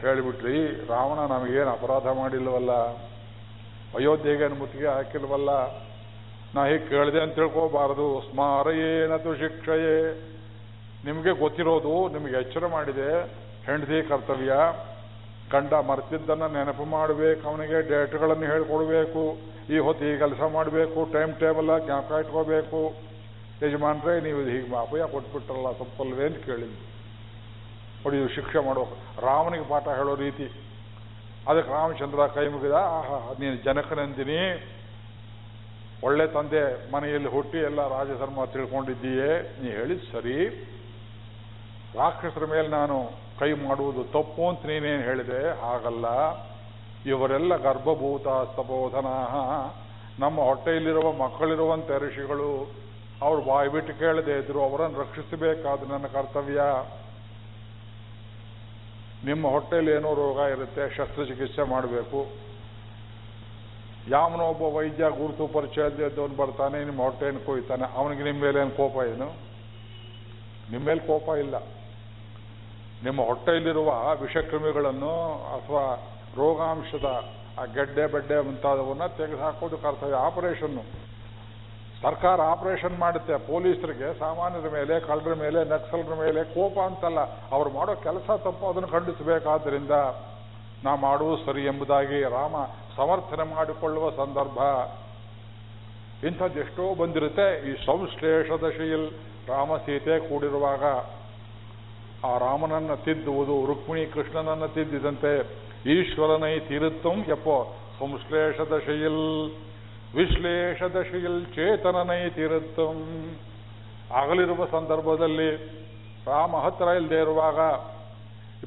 ಹೇಳಿಬಿಟ್ರಿ. ರಾವಣ ನಮಗೇನು ಅಪರಾಧ ಮಾಡಿಲ್ವಲ್ಲ ಅಯೋಧ್ಯೆಗೆ ಮುತ್ತಿಗೆ ಹಾಕಿಲ್ವಲ್ಲ? ನಾ ಹೀಗೆ ಕೇಳಿದೆ ಅಂತ ತಿಳ್ಕೋಬಾರದು. ಸ್ಮಾರಯೇನತು ಶಿಕ್ಷೆಯೇ. ನಿಮಗೆ ಗೊತ್ತಿರೋದು, ನಿಮಗೆ ಎಚ್ಚರ ಮಾಡಿದೆ. ಹೆಂಡತಿ ಕರ್ತವ್ಯ. ಗಂಡ ಮರ್ತಿದ್ದನ್ನು ನೆನಪು ಮಾಡಬೇಕು, ಅವನಿಗೆ ಡೇಟ್ಗಳನ್ನು ಹೇಳ್ಕೊಡ್ಬೇಕು, ಈ ಹೊತ್ತು ಈ ಕೆಲಸ ಮಾಡಬೇಕು, ಟೈಮ್ ಟೇಬಲ್ ಜ್ಞಾಪಕ ಇಟ್ಕೋಬೇಕು. ಯಜಮಾನ್ರೆ, ನೀವು ಹೀಗೆ ಅಭಯ ಕೊಟ್ಬಿಟ್ರಲ್ಲ ತಪ್ಪಲ್ವೇ ಅಂತ ಕೇಳಿದ್ವಿ. ಇದು ಶಿಕ್ಷೆ ಮಾಡೋ ರಾಮನಿಗೆ ಪಾಠ ಹೇಳೋ ರೀತಿ. ಅದಕ್ಕೆ ರಾಮಚಂದ್ರ ಕೈ ಮುಗಿದ, ಆಹಾ, ನೀನು ಜನಕನಂದಿನಿ. ಒಳ್ಳೆ ತಂದೆ, ಮನೆಯಲ್ಲಿ ಹುಟ್ಟಿ ಎಲ್ಲ ರಾಜಧರ್ಮ ತಿಳ್ಕೊಂಡಿದ್ದೀಯೇ, ನೀ ಹೇಳಿದ್ ಸರಿ. ರಾಕ್ಷಸರ ಮೇಲೆ ನಾನು ಕೈ ಮಾಡುವುದು ತಪ್ಪು ಅಂತ ನೀನೇನು ಹೇಳಿದೆ? ಹಾಗಲ್ಲ. ಇವರೆಲ್ಲ ಗರ್ಭಭೂತ ಸಬೋಧನಾ ನಮ್ಮ ಹೊಟ್ಟೆಯಲ್ಲಿರುವ ಮಕ್ಕಳಿರುವಂಥ ಋಷಿಗಳು, ಅವರು ಬಾಯಿ ಬಿಟ್ಟು ಕೇಳದೆ ಇದ್ರು ಅವರನ್ನು ರಕ್ಷಿಸಬೇಕಾದ ನನ್ನ ಕರ್ತವ್ಯ. ನಿಮ್ಮ ಹೊಟ್ಟೆಯಲ್ಲಿ ಏನೋ ರೋಗ ಇರುತ್ತೆ, ಶಸ್ತ್ರಚಿಕಿತ್ಸೆ ಮಾಡಬೇಕು. ಯಾವನೋ ಒಬ್ಬ ವೈದ್ಯ ಗುರುತು ಪರಿಚಯ ಇದ್ದವನು ಬರ್ತಾನೆ, ನಿಮ್ಮ ಹೊಟ್ಟೆಯನ್ನು ಕೊಯ್ತಾನೆ. ಅವನಿಗೆ ನಿಮ್ಮ ಮೇಲೆ ಏನು ಕೋಪ ಏನು? ನಿಮ್ಮ ಮೇಲೆ ಕೋಪ ಇಲ್ಲ. ನಿಮ್ಮ ಹೊಟ್ಟೆಯಲ್ಲಿರುವ ವಿಷಕ್ರಿಮಿಗಳನ್ನು ಅಥವಾ ರೋಗಾಂಶದ ಆ ಗೆಡ್ಡೆ ಬೆಡ್ಡೆ ಮುಂತಾದವನ್ನ ತೆಗೆದುಹಾಕೋದು ಕರ್ತವ್ಯ. ಆಪರೇಷನ್ನು ಸರ್ಕಾರ ಆಪರೇಷನ್ ಮಾಡುತ್ತೆ. ಪೊಲೀಸರಿಗೆ ಸಾಮಾನ್ಯರ ಮೇಲೆ, ಕಳ್ಳರ ಮೇಲೆ, ನಕ್ಸಲರ ಮೇಲೆ ಕೋಪ ಅಂತಲ್ಲ. ಅವ್ರು ಮಾಡೋ ಕೆಲಸ ತಪ್ಪು, ಅದನ್ನು ಖಂಡಿಸಬೇಕಾದ್ರಿಂದ ನಾ ಮಾಡುವುದು ಸರಿ ಎಂಬುದಾಗಿ ರಾಮ ಸಮರ್ಥನೆ ಮಾಡಿಕೊಳ್ಳುವ ಸಂದರ್ಭ. ಇಂಥದ್ದೆಷ್ಟೋ ಬಂದಿರುತ್ತೆ. ಈ ಸಂಶ್ಲೇಷ ರಾಮಸೀತೆ ರಾಮ ಸೀತೆ ಕೂಡಿರುವಾಗ ಆ ರಾಮನನ್ನ ತಿದ್ದುವುದು, ರುಕ್ಮಿಣಿ ಕೃಷ್ಣನನ್ನ ತಿದ್ದಿದಂತೆ ಈಶ್ವರನೈ ತಿರುತ್ತಂ ಎಪ್ಪೋ ಸಂಶ್ಲೇಷ ದಶೆಯಲ್ ವಿಶ್ಲೇಷ ದಶೆಯಲ್ ಚೇತನನೈ ತಿರುತ್ತಂ. ಆಗಲಿರುವ ಸಂದರ್ಭದಲ್ಲಿ ರಾಮ ಹತ್ತಿರ ಇಲ್ಲದೆ ಇರುವಾಗ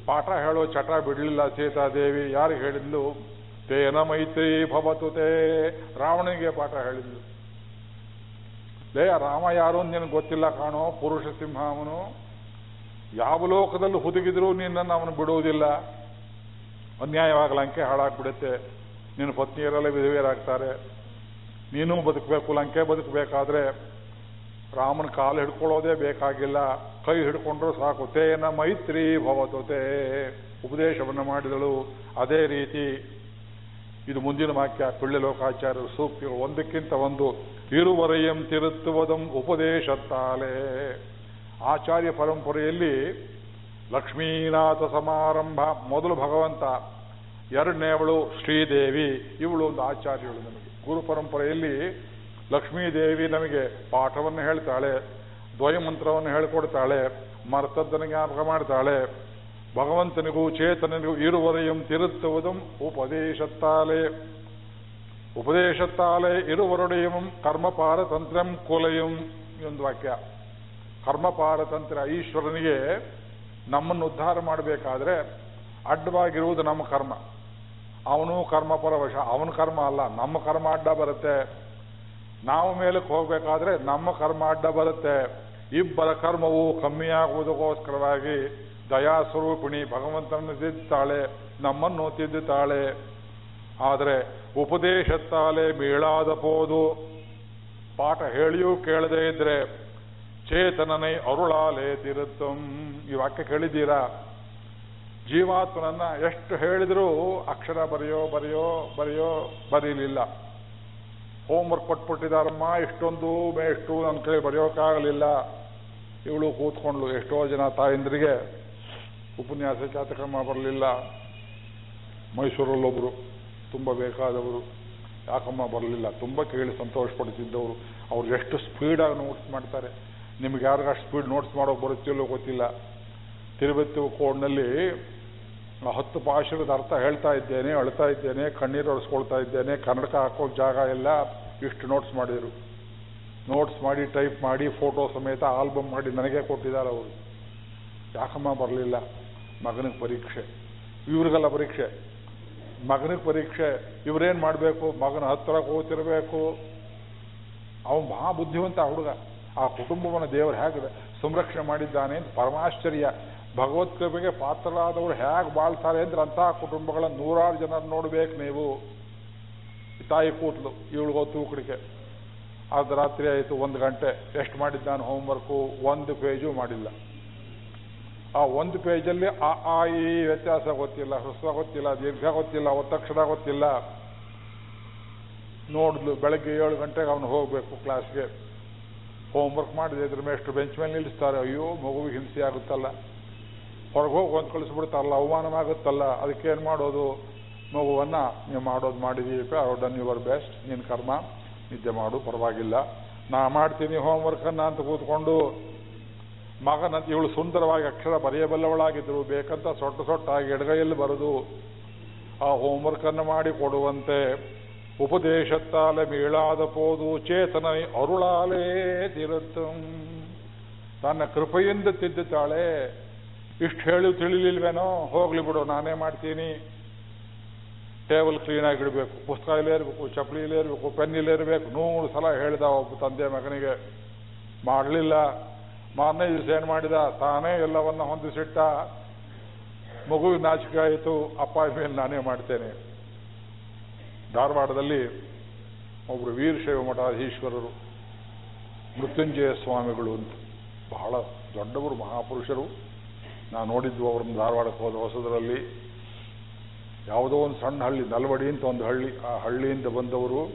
ಪಾಠ ಹೇಳೋ ಚಟ ಬಿಡಲಿಲ್ಲ ಸೀತಾದೇವಿ. ಯಾರಿಗೆ ಹೇಳಿದ್ಲು? ತೇನ ಮೈತ್ರಿ ಭವತು ತೇ. ರಾವಣನಿಗೆ ಪಾಠ ಹೇಳಿದ್ಲು. ಲೇ ರಾಮ ಯಾರು ನಿನಗೆ ಗೊತ್ತಿಲ್ಲ ಕಾಣೋ? ಪುರುಷ ಸಿಂಹಾಮನು ಯಾವ ಲೋಕದಲ್ಲಿ ಹುದುಗಿದ್ರೂ ನಿನ್ನನ್ನು ಅವನು ಬಿಡುವುದಿಲ್ಲ. ಅನ್ಯಾಯವಾಗಲಂಕೆ ಹಾಳಾಗ್ಬಿಡುತ್ತೆ. ನಿನ್ನ ಪತ್ನಿಯರೆಲ್ಲ ವಿಧವೆಯರಾಗ್ತಾರೆ. ನೀನು ಬದುಕಬೇಕು, ಲಂಕೆ ಬದುಕಬೇಕಾದ್ರೆ ರಾಮನ ಕಾಲು ಹಿಡ್ಕೊಳ್ಳೋದೇ ಬೇಕಾಗಿಲ್ಲ. ಕೈ ಹಿಡ್ಕೊಂಡ್ರೂ ಸಾಕು. ತೇನ ಮೈತ್ರಿ ಭವತೊತೆ ಉಪದೇಶವನ್ನು ಮಾಡಿದಳು. ಅದೇ ರೀತಿ ಇದು ಮುಂದಿನ ವಾಕ್ಯ. ತುಳ್ಯ ಲೋಕಾಚಾರ್ಯರು ಸೂಕ್ತಿಗಳು ಒಂದಕ್ಕಿಂತ ಒಂದು. ಇರುವರೆಯಂ ತಿರುತ್ತುವುದಂ ಉಪದೇಶತ್ತಾಲೆ. ಆಚಾರ್ಯ ಪರಂಪರೆಯಲ್ಲಿ ಲಕ್ಷ್ಮೀನಾಥ ಸಮಾರಂಭ, ಮೊದಲು ಭಗವಂತ ಎರಡನೇವಳು ಶ್ರೀದೇವಿ, ಇವಳು ಒಂದು ಆಚಾರ್ಯಳು ನಮಗೆ. ಗುರು ಪರಂಪರೆಯಲ್ಲಿ ಲಕ್ಷ್ಮೀದೇವಿ ನಮಗೆ ಪಾಠವನ್ನು ಹೇಳ್ತಾಳೆ ದ್ವಯಮಂತ್ರವನ್ನು ಹೇಳಿಕೊಡ್ತಾಳೆ, ಮರ್ತದ್ದನ್ನು ಜ್ಞಾಪಕ ಮಾಡ್ತಾಳೆ, ಭಗವಂತನಿಗೂ ಚೇತನನಿಗೂ ಇರುವರೆಯಂ ತಿರುತ್ತುವುದಂ ಉಪದೇಶತ್ತಾಲೆ. ಉಪದೇಶತ್ತಾಲೆ ಇರುವರುಡೆಯಂ ಕರ್ಮಪಾರತಂತ್ರಂ ಕುಲಯಂ ಈ ಒಂದು ವಾಕ್ಯ. ಕರ್ಮಪಾರತಂತ್ರ ಈಶ್ವರನಿಗೆ ನಮ್ಮನ್ನು ಉದ್ಧಾರ ಮಾಡಬೇಕಾದ್ರೆ ಅಡ್ಡವಾಗಿರುವುದು ನಮ್ಮ ಕರ್ಮ. ಅವನು ಕರ್ಮಪರವಶ ಅವನ ಕರ್ಮ ಅಲ್ಲ, ನಮ್ಮ ಕರ್ಮ ಅಡ್ಡ ಬರುತ್ತೆ. ನಾವು ಮೇಲಕ್ಕೆ ಹೋಗಬೇಕಾದ್ರೆ ನಮ್ಮ ಕರ್ಮ ಅಡ್ಡ ಬರುತ್ತೆ. ಇಬ್ಬರ ಕರ್ಮವು ಕಮ್ಮಿಯಾಗುವುದಕ್ಕೋಸ್ಕರವಾಗಿ ದಯಾಸ್ವರೂಪಿಣಿ ಭಗವಂತನನ್ನು ತಿದ್ದುತ್ತಾಳೆ ನಮ್ಮನ್ನು ತಿದ್ದುತ್ತಾಳೆ ಆದರೆ ಉಪದೇಶತ್ತಾಲೆ ಮೀಳಾದ ಪೋದು. ಪಾಠ ಹೇಳಿಯೂ ಕೇಳದೇ ಇದ್ರೆ ಚೇತನನೈ ಅರುಳಾಲೆ ತಿರುತ್ತಂ ಈ ವಾಕ್ಯ ಕೇಳಿದ್ದೀರಾ? ಜೀವಾತ್ಮನನ್ನ ಎಷ್ಟು ಹೇಳಿದರೂ ಅಕ್ಷರ ಬರೆಯೋ ಬರೆಯೋ ಬರೆಯೋ ಬರೀಲಿಲ್ಲ. ಹೋಮ್ವರ್ಕ್ ಕೊಟ್ಬಿಟ್ಟಿದಾರಮ್ಮ, ಇಷ್ಟೊಂದು ಎಷ್ಟು ನನ್ನ ಕೈ ಬರೆಯೋಕ್ಕಾಗಲಿಲ್ಲ ಇವಳು ಕೂತ್ಕೊಂಡ್ಲು ಎಷ್ಟೋ ಜನ ತಾಯಂದ್ರಿಗೆ. ಉಪನ್ಯಾಸ ಜಾತಕ್ರಮ ಬರಲಿಲ್ಲ. ಮೈಸೂರಲ್ಲೊಬ್ರು, ತುಂಬ ಬೇಕಾದವರು. ಯಾಕಮ್ಮ ಬರಲಿಲ್ಲ? ತುಂಬ ಕೇಳಿ ಸಂತೋಷ ಪಡ್ತಿದ್ದವರು ಅವ್ರು ಎಷ್ಟು ಸ್ಪೀಡಾಗಿ ನೋಟ್ಸ್ ಮಾಡ್ತಾರೆ. ನಿಮ್ಗೆ ಯಾರಿಗ ಅಷ್ಟು ಸ್ಪೀಡ್ ನೋಟ್ಸ್ ಮಾಡೋಕೆ ಬರುತ್ತಿಲ್ಲ ಗೊತ್ತಿಲ್ಲ. ತಿರುಪತಿ ಕೋಡ್ನಲ್ಲಿ ಹತ್ತು ಪಾಶದ ಅರ್ಥ ಹೇಳ್ತಾ ಇದ್ದೇನೆ, ಅಳ್ತಾ ಇದ್ದೇನೆ, ಕಣ್ಣೀರು ಒರೆಸ್ಕೊಳ್ತಾ ಇದ್ದೇನೆ, ಕನ್ನಡಕ ಹಾಕೋಕೆ ಜಾಗ ಎಲ್ಲ ಇಷ್ಟು ನೋಟ್ಸ್ ಮಾಡಿದರು. ನೋಟ್ಸ್ ಮಾಡಿ ಟೈಪ್ ಮಾಡಿ ಫೋಟೋ ಸಮೇತ ಆಲ್ಬಮ್ ಮಾಡಿ ನನಗೆ ಕೊಟ್ಟಿದ್ದಾರೆ ಅವರು. ಯಾಕಮ್ಮ ಬರಲಿಲ್ಲ? ಮಗನಿಗೆ ಪರೀಕ್ಷೆ. ಇವ್ರಿಗೆಲ್ಲ ಪರೀಕ್ಷೆ. ಮಗನಿಗೆ ಪರೀಕ್ಷೆ. ಇವರೇನು ಮಾಡಬೇಕು? ಮಗನ ಹತ್ತಿರ ಕೂತಿರಬೇಕು. ಅವನು ಮಹಾ ಬುದ್ಧಿವಂತ ಹುಡುಗ. ಆ ಕುಟುಂಬವನ್ನು ದೇವರು ಹೇಗೆ ಸಂರಕ್ಷಣೆ ಮಾಡಿದ್ದಾನೆ ಅಂತ ಪರಮಾಶ್ಚರ್ಯ. ಭಗವತ್ ಕೃಪೆಗೆ ಪಾತ್ರರಾದವರು ಹೇಗೆ ಬಾಳ್ತಾರೆ ಅಂದ್ರೆ ಅಂತಹ ಕುಟುಂಬಗಳ ನೂರಾರು ಜನ ನೋಡ್ಬೇಕು ನೀವು. ತಾಯಿ ಕೂತ್ಲು ಇವಳಿಗೋ ತೂಕಡಿಕೆ. ಅದು ರಾತ್ರಿ ಆಯಿತು, ಒಂದು ಗಂಟೆ. ಎಷ್ಟು ಮಾಡಿದ್ದಾನೆ ಹೋಮ್ವರ್ಕು ಒಂದು ಪೇಜು ಮಾಡಿಲ್ಲ. ಆ ಒಂದು ಪೇಜಲ್ಲಿ ಆ ಆ, ಈ ವ್ಯತ್ಯಾಸ ಗೊತ್ತಿಲ್ಲ, ಹ್ರಸ್ವ ಗೊತ್ತಿಲ್ಲ, ದೀರ್ಘ ಗೊತ್ತಿಲ್ಲ ಒತ್ತಕ್ಷರ ಗೊತ್ತಿಲ್ಲ. ನೋಡಿದ್ಲು, ಬೆಳಗ್ಗೆ ಏಳು ಗಂಟೆಗೆ ಅವನು ಹೋಗಬೇಕು ಕ್ಲಾಸ್ಗೆ ಹೋಮ್ವರ್ಕ್ ಮಾಡಿದೆ ಇದ್ರ ಮೇಷ್ಟು ಬೆಂಚ್ ಮೇಲೆ ನಿಲ್ಲಿಸ್ತಾರೆ. ಅಯ್ಯೋ, ಮಗುವಿಗೆ ಹಿಂಸೆ ಆಗುತ್ತಲ್ಲ. ಹೊರಗೆ ಹೋಗಿ ಒಂದು ಕಳಿಸ್ಬಿಡ್ತಾರಲ್ಲ, ಅವಮಾನವಾಗುತ್ತಲ್ಲ. ಅದಕ್ಕೇನು ಮಾಡೋದು? ಮಗುವನ್ನು ನೀವು ಮಾಡೋದು ಮಾಡಿದೀಪ ಡನ್ ಯುವರ್ ಬೆಸ್ಟ್ ನಿನ್ನ ಕರ್ಮ, ನಿದ್ದೆ ಮಾಡು, ಪರವಾಗಿಲ್ಲ. ನಾ ಮಾಡ್ತೀನಿ ಹೋಮ್ ವರ್ಕನ್ನು ಅಂತ ಕೂತ್ಕೊಂಡು, ಮಗನ ಇವಳು ಸುಂದರವಾಗಿ ಅಕ್ಷರ ಬರೆಯಬಲ್ಲವಳಾಗಿದ್ದರು ಬೇಕಂತ ಸೊಟ್ಟ ಸೊಟ್ಟಾಗಿ ಎಡಗೈಯಲ್ಲಿ ಬರೆದು, ಆ ಹೋಮ್ವರ್ಕನ್ನು ಮಾಡಿ ಕೊಡುವಂತೆ ಉಪದೇಶತ್ತಾಲೆ ಮೀಳಾದ ಪೋದು ಚೇತನ ಅರುಳಾಲೇ ತಿರುತ್ತಂ. ತನ್ನ ಕೃಪೆಯಿಂದ ತಿದ್ದುತ್ತಾಳೆ. ಇಷ್ಟು ಹೇಳಿ ತಿಳಿಲಿಲ್ವೇನೋ? ಹೋಗ್ಲಿ ಬಿಡು, ನಾನೇ ಮಾಡ್ತೀನಿ. ಟೇಬಲ್ ಕ್ಲೀನಾಗಿ ಇಡಬೇಕು ಪುಸ್ತಕ ಇಲ್ಲೇ ಇರಬೇಕು, ಚಪ್ಪಲಿ ಇಲ್ಲೇ ಇರಬೇಕು, ಪೆನ್ ಇಲ್ಲೇ ನೂರು ಸಲ ಹೇಳಿದ ಒಬ್ಬ ತಂದೆ ಮಗನಿಗೆ. ಮಾಡಲಿಲ್ಲ. ಮಾರನೇ ದಿವಸ ಏನು ಮಾಡಿದ? ತಾನೇ ಎಲ್ಲವನ್ನ ಹೊಂದಿಸಿಟ್ಟ. ಮಗುವಿನ ನಾಚಿಕೆ ಆಯಿತು. ಅಪ್ಪ ನಾನೇ ಮಾಡ್ತೇನೆ. ಧಾರವಾಡದಲ್ಲಿ ಒಬ್ಬರು ವೀರಶೈವ ಮಠಾಧೀಶ್ವರರು, ಮೃತ್ಯುಂಜಯ ಸ್ವಾಮಿಗಳು ಅಂತ. ಬಹಳ ದೊಡ್ಡವರು ಮಹಾಪುರುಷರು. ನಾನು ನೋಡಿದ್ದು ಅವ್ರನ್ನ ಧಾರವಾಡಕ್ಕೆ ಹೋದ ಹೊಸದರಲ್ಲಿ. ಯಾವುದೋ ಒಂದು ಸಣ್ಣ ಹಳ್ಳಿ, ನಲ್ವಡಿ ಅಂತ ಒಂದು ಹಳ್ಳಿ, ಆ ಹಳ್ಳಿಯಿಂದ ಬಂದವರು.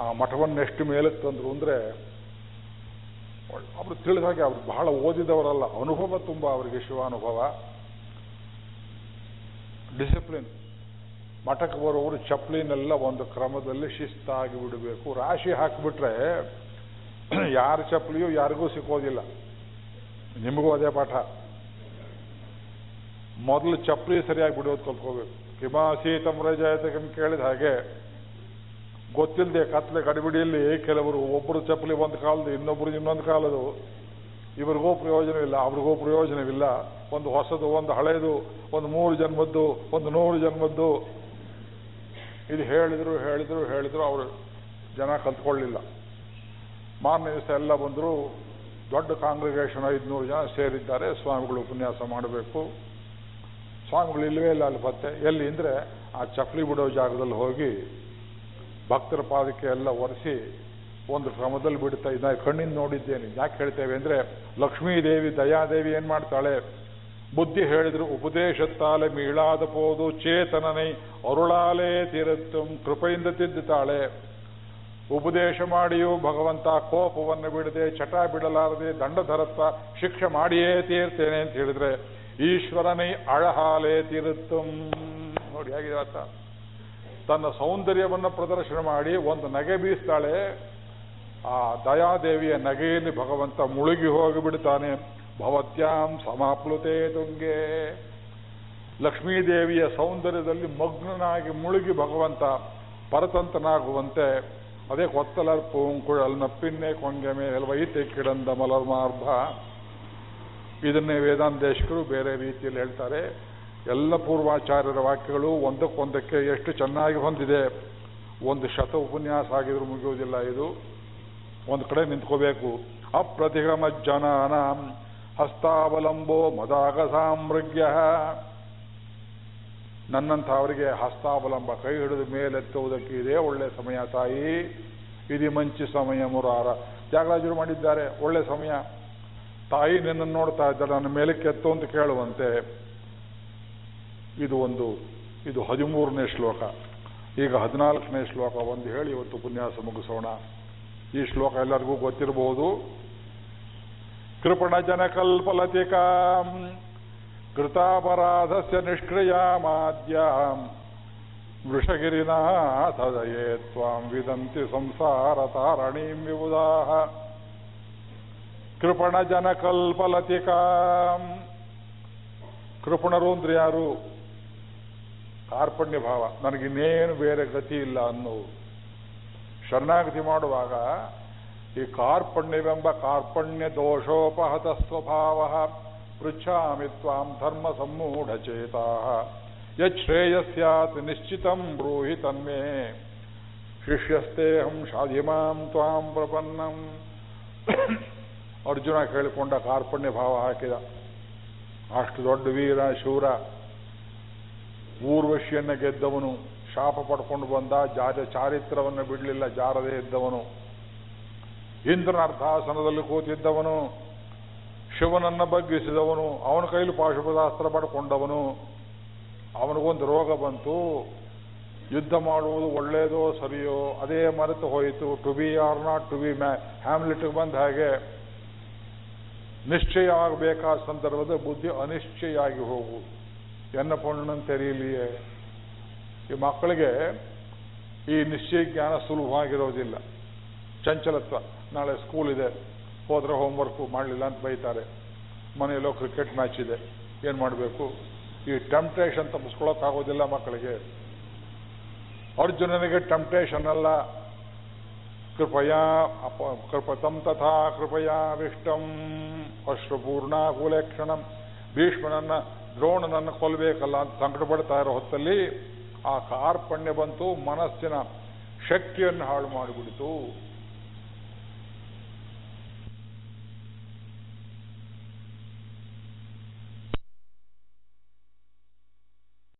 ಆ ಮಠವನ್ನು ಎಷ್ಟು ಮೇಲೆ ತಂದ್ರು ಅಂದರೆ, ಅವರು ತಿಳಿದ ಹಾಗೆ ಅವ್ರು ಬಹಳ ಓದಿದವರಲ್ಲ. ಅನುಭವ ತುಂಬ ಅವರಿಗೆ ಶಿವಾನುಭವ. ಡಿಸಿಪ್ಲಿನ್. ಮಠಕ್ಕೆ ಬರೋರು ಚಪ್ಪಲಿನೆಲ್ಲ ಒಂದು ಕ್ರಮದಲ್ಲಿ ಶಿಸ್ತಾಗಿ ಬಿಡಬೇಕು. ರಾಶಿ ಹಾಕಿಬಿಟ್ರೆ <clears throat> ಯಾರ ಚಪ್ಪಲಿಯೂ ಯಾರಿಗೂ ಸಿಕ್ಕೋದಿಲ್ಲ. ನಿಮಗೂ ಅದೇ ಪಾಠ. ಮೊದಲು ಚಪ್ಪಲಿ ಸರಿಯಾಗಿ ಬಿಡೋದು ಕಲ್ತ್ಕೋಬೇಕು. ಕಿಮಾಸೀತಂ ರಜಾಯತಕಂ ಕೇಳಿದ ಹಾಗೆ ಗೊತ್ತಿಲ್ಲದೆ ಕತ್ಲೆ ಗಡಿಬಿಡಿಯಲ್ಲಿ ಕೆಲವರು ಒಬ್ಬರು ಚಪ್ಪಲಿ ಒಂದು ಕಾಲದು ಇನ್ನೊಬ್ಬರು ಇನ್ನೊಂದು ಕಾಲದು. ಇವ್ರಿಗೂ ಪ್ರಯೋಜನವಿಲ್ಲ ಅವ್ರಿಗೂ ಪ್ರಯೋಜನವಿಲ್ಲ. ಒಂದು ಹೊಸದು, ಒಂದು ಹಳೆಯದು ಒಂದು ಮೂರು ಜನ್ಮದ್ದು, ಒಂದು ನೂರು ಜನ್ಮದ್ದು ಇದು ಹೇಳಿದ್ರು ಹೇಳಿದ್ರು ಹೇಳಿದ್ರು, ಅವರು ಜನ ಕಲ್ತ್ಕೊಳ್ಳಿಲ್ಲ ಮಾರನೇ ದಿವಸ ಎಲ್ಲ ಬಂದರು, ದೊಡ್ಡ ಕಾಂಗ್ರಿಗೇಷನ್ ಐದುನೂರು ಜನ ಸೇರಿದ್ದಾರೆ, ಸ್ವಾಮಿಗಳು ಉಪನ್ಯಾಸ ಮಾಡಬೇಕು. ಸ್ವಾಮಿಗಳು ಇಲ್ಲವೇ ಇಲ್ಲ ಅಲ್ಲಿ ಪತ್ತೆ ಎಲ್ಲಿ ಅಂದರೆ, ಆ ಚಪ್ಪಲಿ ಬಿಡೋ ಜಾಗದಲ್ಲಿ ಹೋಗಿ ಭಕ್ತರ ಪಾದಕ್ಕೆ ಎಲ್ಲ ಒರೆಸಿ ಒಂದು ಕ್ರಮದಲ್ಲಿ ಬಿಡ್ತಾ ಇದ್ದ ಕಣ್ಣಿಂದ ನೋಡಿದ್ದೇನೆ. ಯಾಕೆ ಹೇಳ್ತೇವೆ ಅಂದರೆ, ಲಕ್ಷ್ಮೀದೇವಿ, ದಯಾದೇವಿ ಏನು ಮಾಡ್ತಾಳೆ? ಬುದ್ಧಿ ಹೇಳಿದ್ರು ಉಪದೇಶತ್ತಾಲೆ ಮೀಳಾದ ಪೋದು ಚೇತನನೆ, ಅರುಳಾಲೇ ತಿರುತ್ತಂ ಕೃಪೆಯಿಂದ ತಿದ್ದುತ್ತಾಳೆ ಉಪದೇಶ ಮಾಡಿಯೂ ಭಗವಂತ ಕೋಪವನ್ನು ಬಿಡದೆ, ಚಟ ಬಿಡಲಾರದೆ ದಂಡಧರತ್ವ ಶಿಕ್ಷೆ ಮಾಡಿಯೇ ತೀರ್ತೇನೆ ಅಂತ ಹೇಳಿದ್ರೆ, ಈಶ್ವರನೇ ಅಳಹಾಲೇ ತಿರುತ್ತಂ ನೋಡಿ ಹೇಗಿದೆ ಅರ್ಥ. ತನ್ನ ಸೌಂದರ್ಯವನ್ನು ಪ್ರದರ್ಶನ ಮಾಡಿ ಒಂದು ನಗೆ ಬೀಸ್ತಾಳೆ. ಆ ದಯಾದೇವಿಯ ನಗೆಯಲ್ಲಿ ಭಗವಂತ ಮುಳುಗಿ ಹೋಗಿಬಿಡ್ತಾನೆ. ಭವತ್ಯಾಂ ಸಮಾಪ್ಲುತೆ ತುಂಗೆ. ಲಕ್ಷ್ಮೀದೇವಿಯ ಸೌಂದರ್ಯದಲ್ಲಿ ಮಗ್ನನಾಗಿ ಮುಳುಗಿ ಭಗವಂತ ಪರತಂತ್ರನಾಗುವಂತೆ, ಅದೇ ಕೊತ್ತಲರ್ ಪೂಂಕುಳಲ್ ನಪ್ಪಿನ್ನೆ ಕೊಂಗೆ ಮೇಲೆ ವೈತೆ ಕಿಡಂದ ಮಲರ್ಮಾರ್ಭ ಇದನ್ನೇ ವೇದಾಂತೇಶಕರು ಬೇರೆ ರೀತಿಯಲ್ಲಿ ಹೇಳ್ತಾರೆ. ಎಲ್ಲ ಪೂರ್ವಾಚಾರ್ಯರ ವಾಕ್ಯಗಳು ಒಂದಕ್ಕೊಂದಕ್ಕೆ ಎಷ್ಟು ಚೆನ್ನಾಗಿ ಹೊಂದಿದೆ. ಒಂದು ಶತ ಉಪನ್ಯಾಸ ಆಗಿದ್ರು ಮುಗಿಯುವುದಿಲ್ಲ ಇದು. ಒಂದು ಕಡೆ ನಿಂತ್ಕೋಬೇಕು. ಅಪ್ರತಿಗಮ ಜನಾನ ಹಸ್ತಾವಲಂಬೋ ನನ್ನಂಥ ಅವರಿಗೆ ಹಸ್ತಾವಲಂಬ ಕೈ ಹಿಡಿದು ಮೇಲೆತ್ತುವುದಕ್ಕೆ ಇದೇ ಒಳ್ಳೆ ಸಮಯ ತಾಯಿ. ಇದಿ ಮಂಚಿ ಸಮಯ ಮುರಾರ. ತ್ಯಾಗರಾಜರು ಮಾಡಿದ್ದಾರೆ, ಒಳ್ಳೆ ಸಮಯ. ತಾಯಿ ನಿನ್ನನ್ನು ನೋಡ್ತಾ ಇದ್ದಾರೆ ನನ್ನ ಮೇಲೆ ಎತ್ತು ಅಂತ ಕೇಳುವಂತೆ. ಇದು ಒಂದು, ಇದು ಹದಿಮೂರನೇ ಶ್ಲೋಕ. ಈಗ ಹದಿನಾಲ್ಕನೇ ಶ್ಲೋಕ, ಒಂದು ಹೇಳಿ ಇವತ್ತು ಉಪನ್ಯಾಸ ಮುಗಿಸೋಣ. ಈ ಶ್ಲೋಕ ಎಲ್ಲರಿಗೂ ಗೊತ್ತಿರಬಹುದು. ಕೃಪಣ ಜನಕಲ್ಪಲತಿಕಾ ಕೃತಾಪರಾಧಸ್ಯ ವೃಷಗಿರಿನಾಥ ದಯೇ ತ್ವಾಂ ವಿದಂತಿ ಸಂಸಾರ ತಾರಣೀಂ ವಿಬುಧಾಹ ಕೃಪಣ ಜನಕಲ್ಪಲತಿಕಾ ಕೃಪಣರು ಅಂದ್ರೆ ಯಾರು ಕಾರ್ಪಣ್ಯ ಭಾವ ನನಗಿನ್ನೇನು ಬೇರೆ ಗತಿ ಇಲ್ಲ ಅನ್ನು ಶರಣಾಗತಿ ಮಾಡುವಾಗ ಈ ಕಾರ್ಪಣ್ಯವೆಂಬ ಕಾರ್ಪಣ್ಯ ದೋಷೋಪಹತ ಸ್ವಭಾವ ಪೃಚ್ಛಾಮಿ ತ್ವಾಂ ಧರ್ಮ ಸಮ್ಮೂಢಚೇತಾ ಯಶ್ರೇಯಸ್ಯಾತ್ ನಿಶ್ಚಿತಂ ಬ್ರೂಹಿ ತನ್ಮೇ. ಶಿಷ್ಯಸ್ತೇಹಂ ಶಾಧಿಮಾಂ ತ್ವಾಂ ಪ್ರಪನ್ನಂ. ಅರ್ಜುನ ಕೇಳಿಕೊಂಡ ಕಾರ್ಪಣ್ಯ ಭಾವ ಹಾಕಿದ. ಅಷ್ಟು ದೊಡ್ಡ ವೀರ, ಶೂರ, ಊರ್ವಶಿಯನ್ನು ಗೆದ್ದವನು, ಶಾಪ ಪಡ್ಕೊಂಡು ಬಂದ ಜಾರ ಚಾರಿತ್ರವನ್ನು ಬಿಡಲಿಲ್ಲ, ಜಾರದೇ ಇದ್ದವನು. ಇಂದ್ರನ ಅರ್ಧಾಸನದಲ್ಲಿ ಕೂತಿದ್ದವನು, ಶಿವನನ್ನು ಬಗ್ಗಿಸಿದವನು, ಅವನ ಕೈಲಿ ಪಾಶುಪದಾಸ್ತ್ರ ಪಡ್ಕೊಂಡವನು ಅವನಿಗೊಂದು ರೋಗ ಬಂತು. ಯುದ್ಧ ಮಾಡುವುದು ಒಳ್ಳೆಯದೋ ಸರಿಯೋ, ಅದೇ ಮರೆತು ಹೋಯಿತು. To be or not to be ಮ್ಯಾ ಹ್ಯಾಮ್ಲೆಟ್ಗೆ ಬಂದ ಹಾಗೆ ನಿಶ್ಚಯ ಆಗಬೇಕಾದ ಸಂದರ್ಭದ ಬುದ್ಧಿ ಅನಿಶ್ಚಯ ಆಗಿ ಹೋಗು. ಎನ್ನ ಪೊಣ್ಣನ್ನು ತೆರೆಯಲಿಯೇ ಈ ಮಕ್ಕಳಿಗೆ ಈ ನಿಶ್ಚಯ ಜ್ಞಾನ ಸುಲಭವಾಗಿರೋದಿಲ್ಲ. ಚಂಚಲತ್ವ. ನಾಳೆ ಸ್ಕೂಲ್ ಇದೆ, ಹೋದ್ರೆ ಹೋಮ್ವರ್ಕು ಮಾಡಲಿಲ್ಲ ಅಂತ ಬೈತಾರೆ. ಮನೆಯಲ್ಲೋ ಕ್ರಿಕೆಟ್ ಮ್ಯಾಚ್ ಇದೆ, ಏನು ಮಾಡಬೇಕು? ಈ ಟೆಂಪ್ಟೇಷನ್ ತಪ್ಪಿಸ್ಕೊಳ್ಳೋಕ್ಕಾಗೋದಿಲ್ಲ ಮಕ್ಕಳಿಗೆ. ಅರ್ಜುನನಿಗೆ ಟೆಂಪ್ಟೇಷನ್ ಅಲ್ಲ. ಕೃಪಯ, ಅಪ ತಥಾ ಕೃಪಯಾ ವಿಷ್ಟಂ. ಅಶ್ರುಪೂರ್ಣಾಕುಲೇಕ್ಷಣಂ ಭೀಷ್ಮನನ್ನ, ದ್ರೋಣನನ್ನು ಕೊಲ್ಲಬೇಕಲ್ಲ ಅಂತ ಸಂಕಟ ಪಡ್ತಾ ಇರೋ ಹೊತ್ತಲ್ಲಿ ಆ ಕಾರ್ಪಣ್ಯ ಬಂತು, ಮನಸ್ಸಿನ ಶಕ್ತಿಯನ್ನು ಹಾಳು ಮಾಡಿಬಿಡಿತು.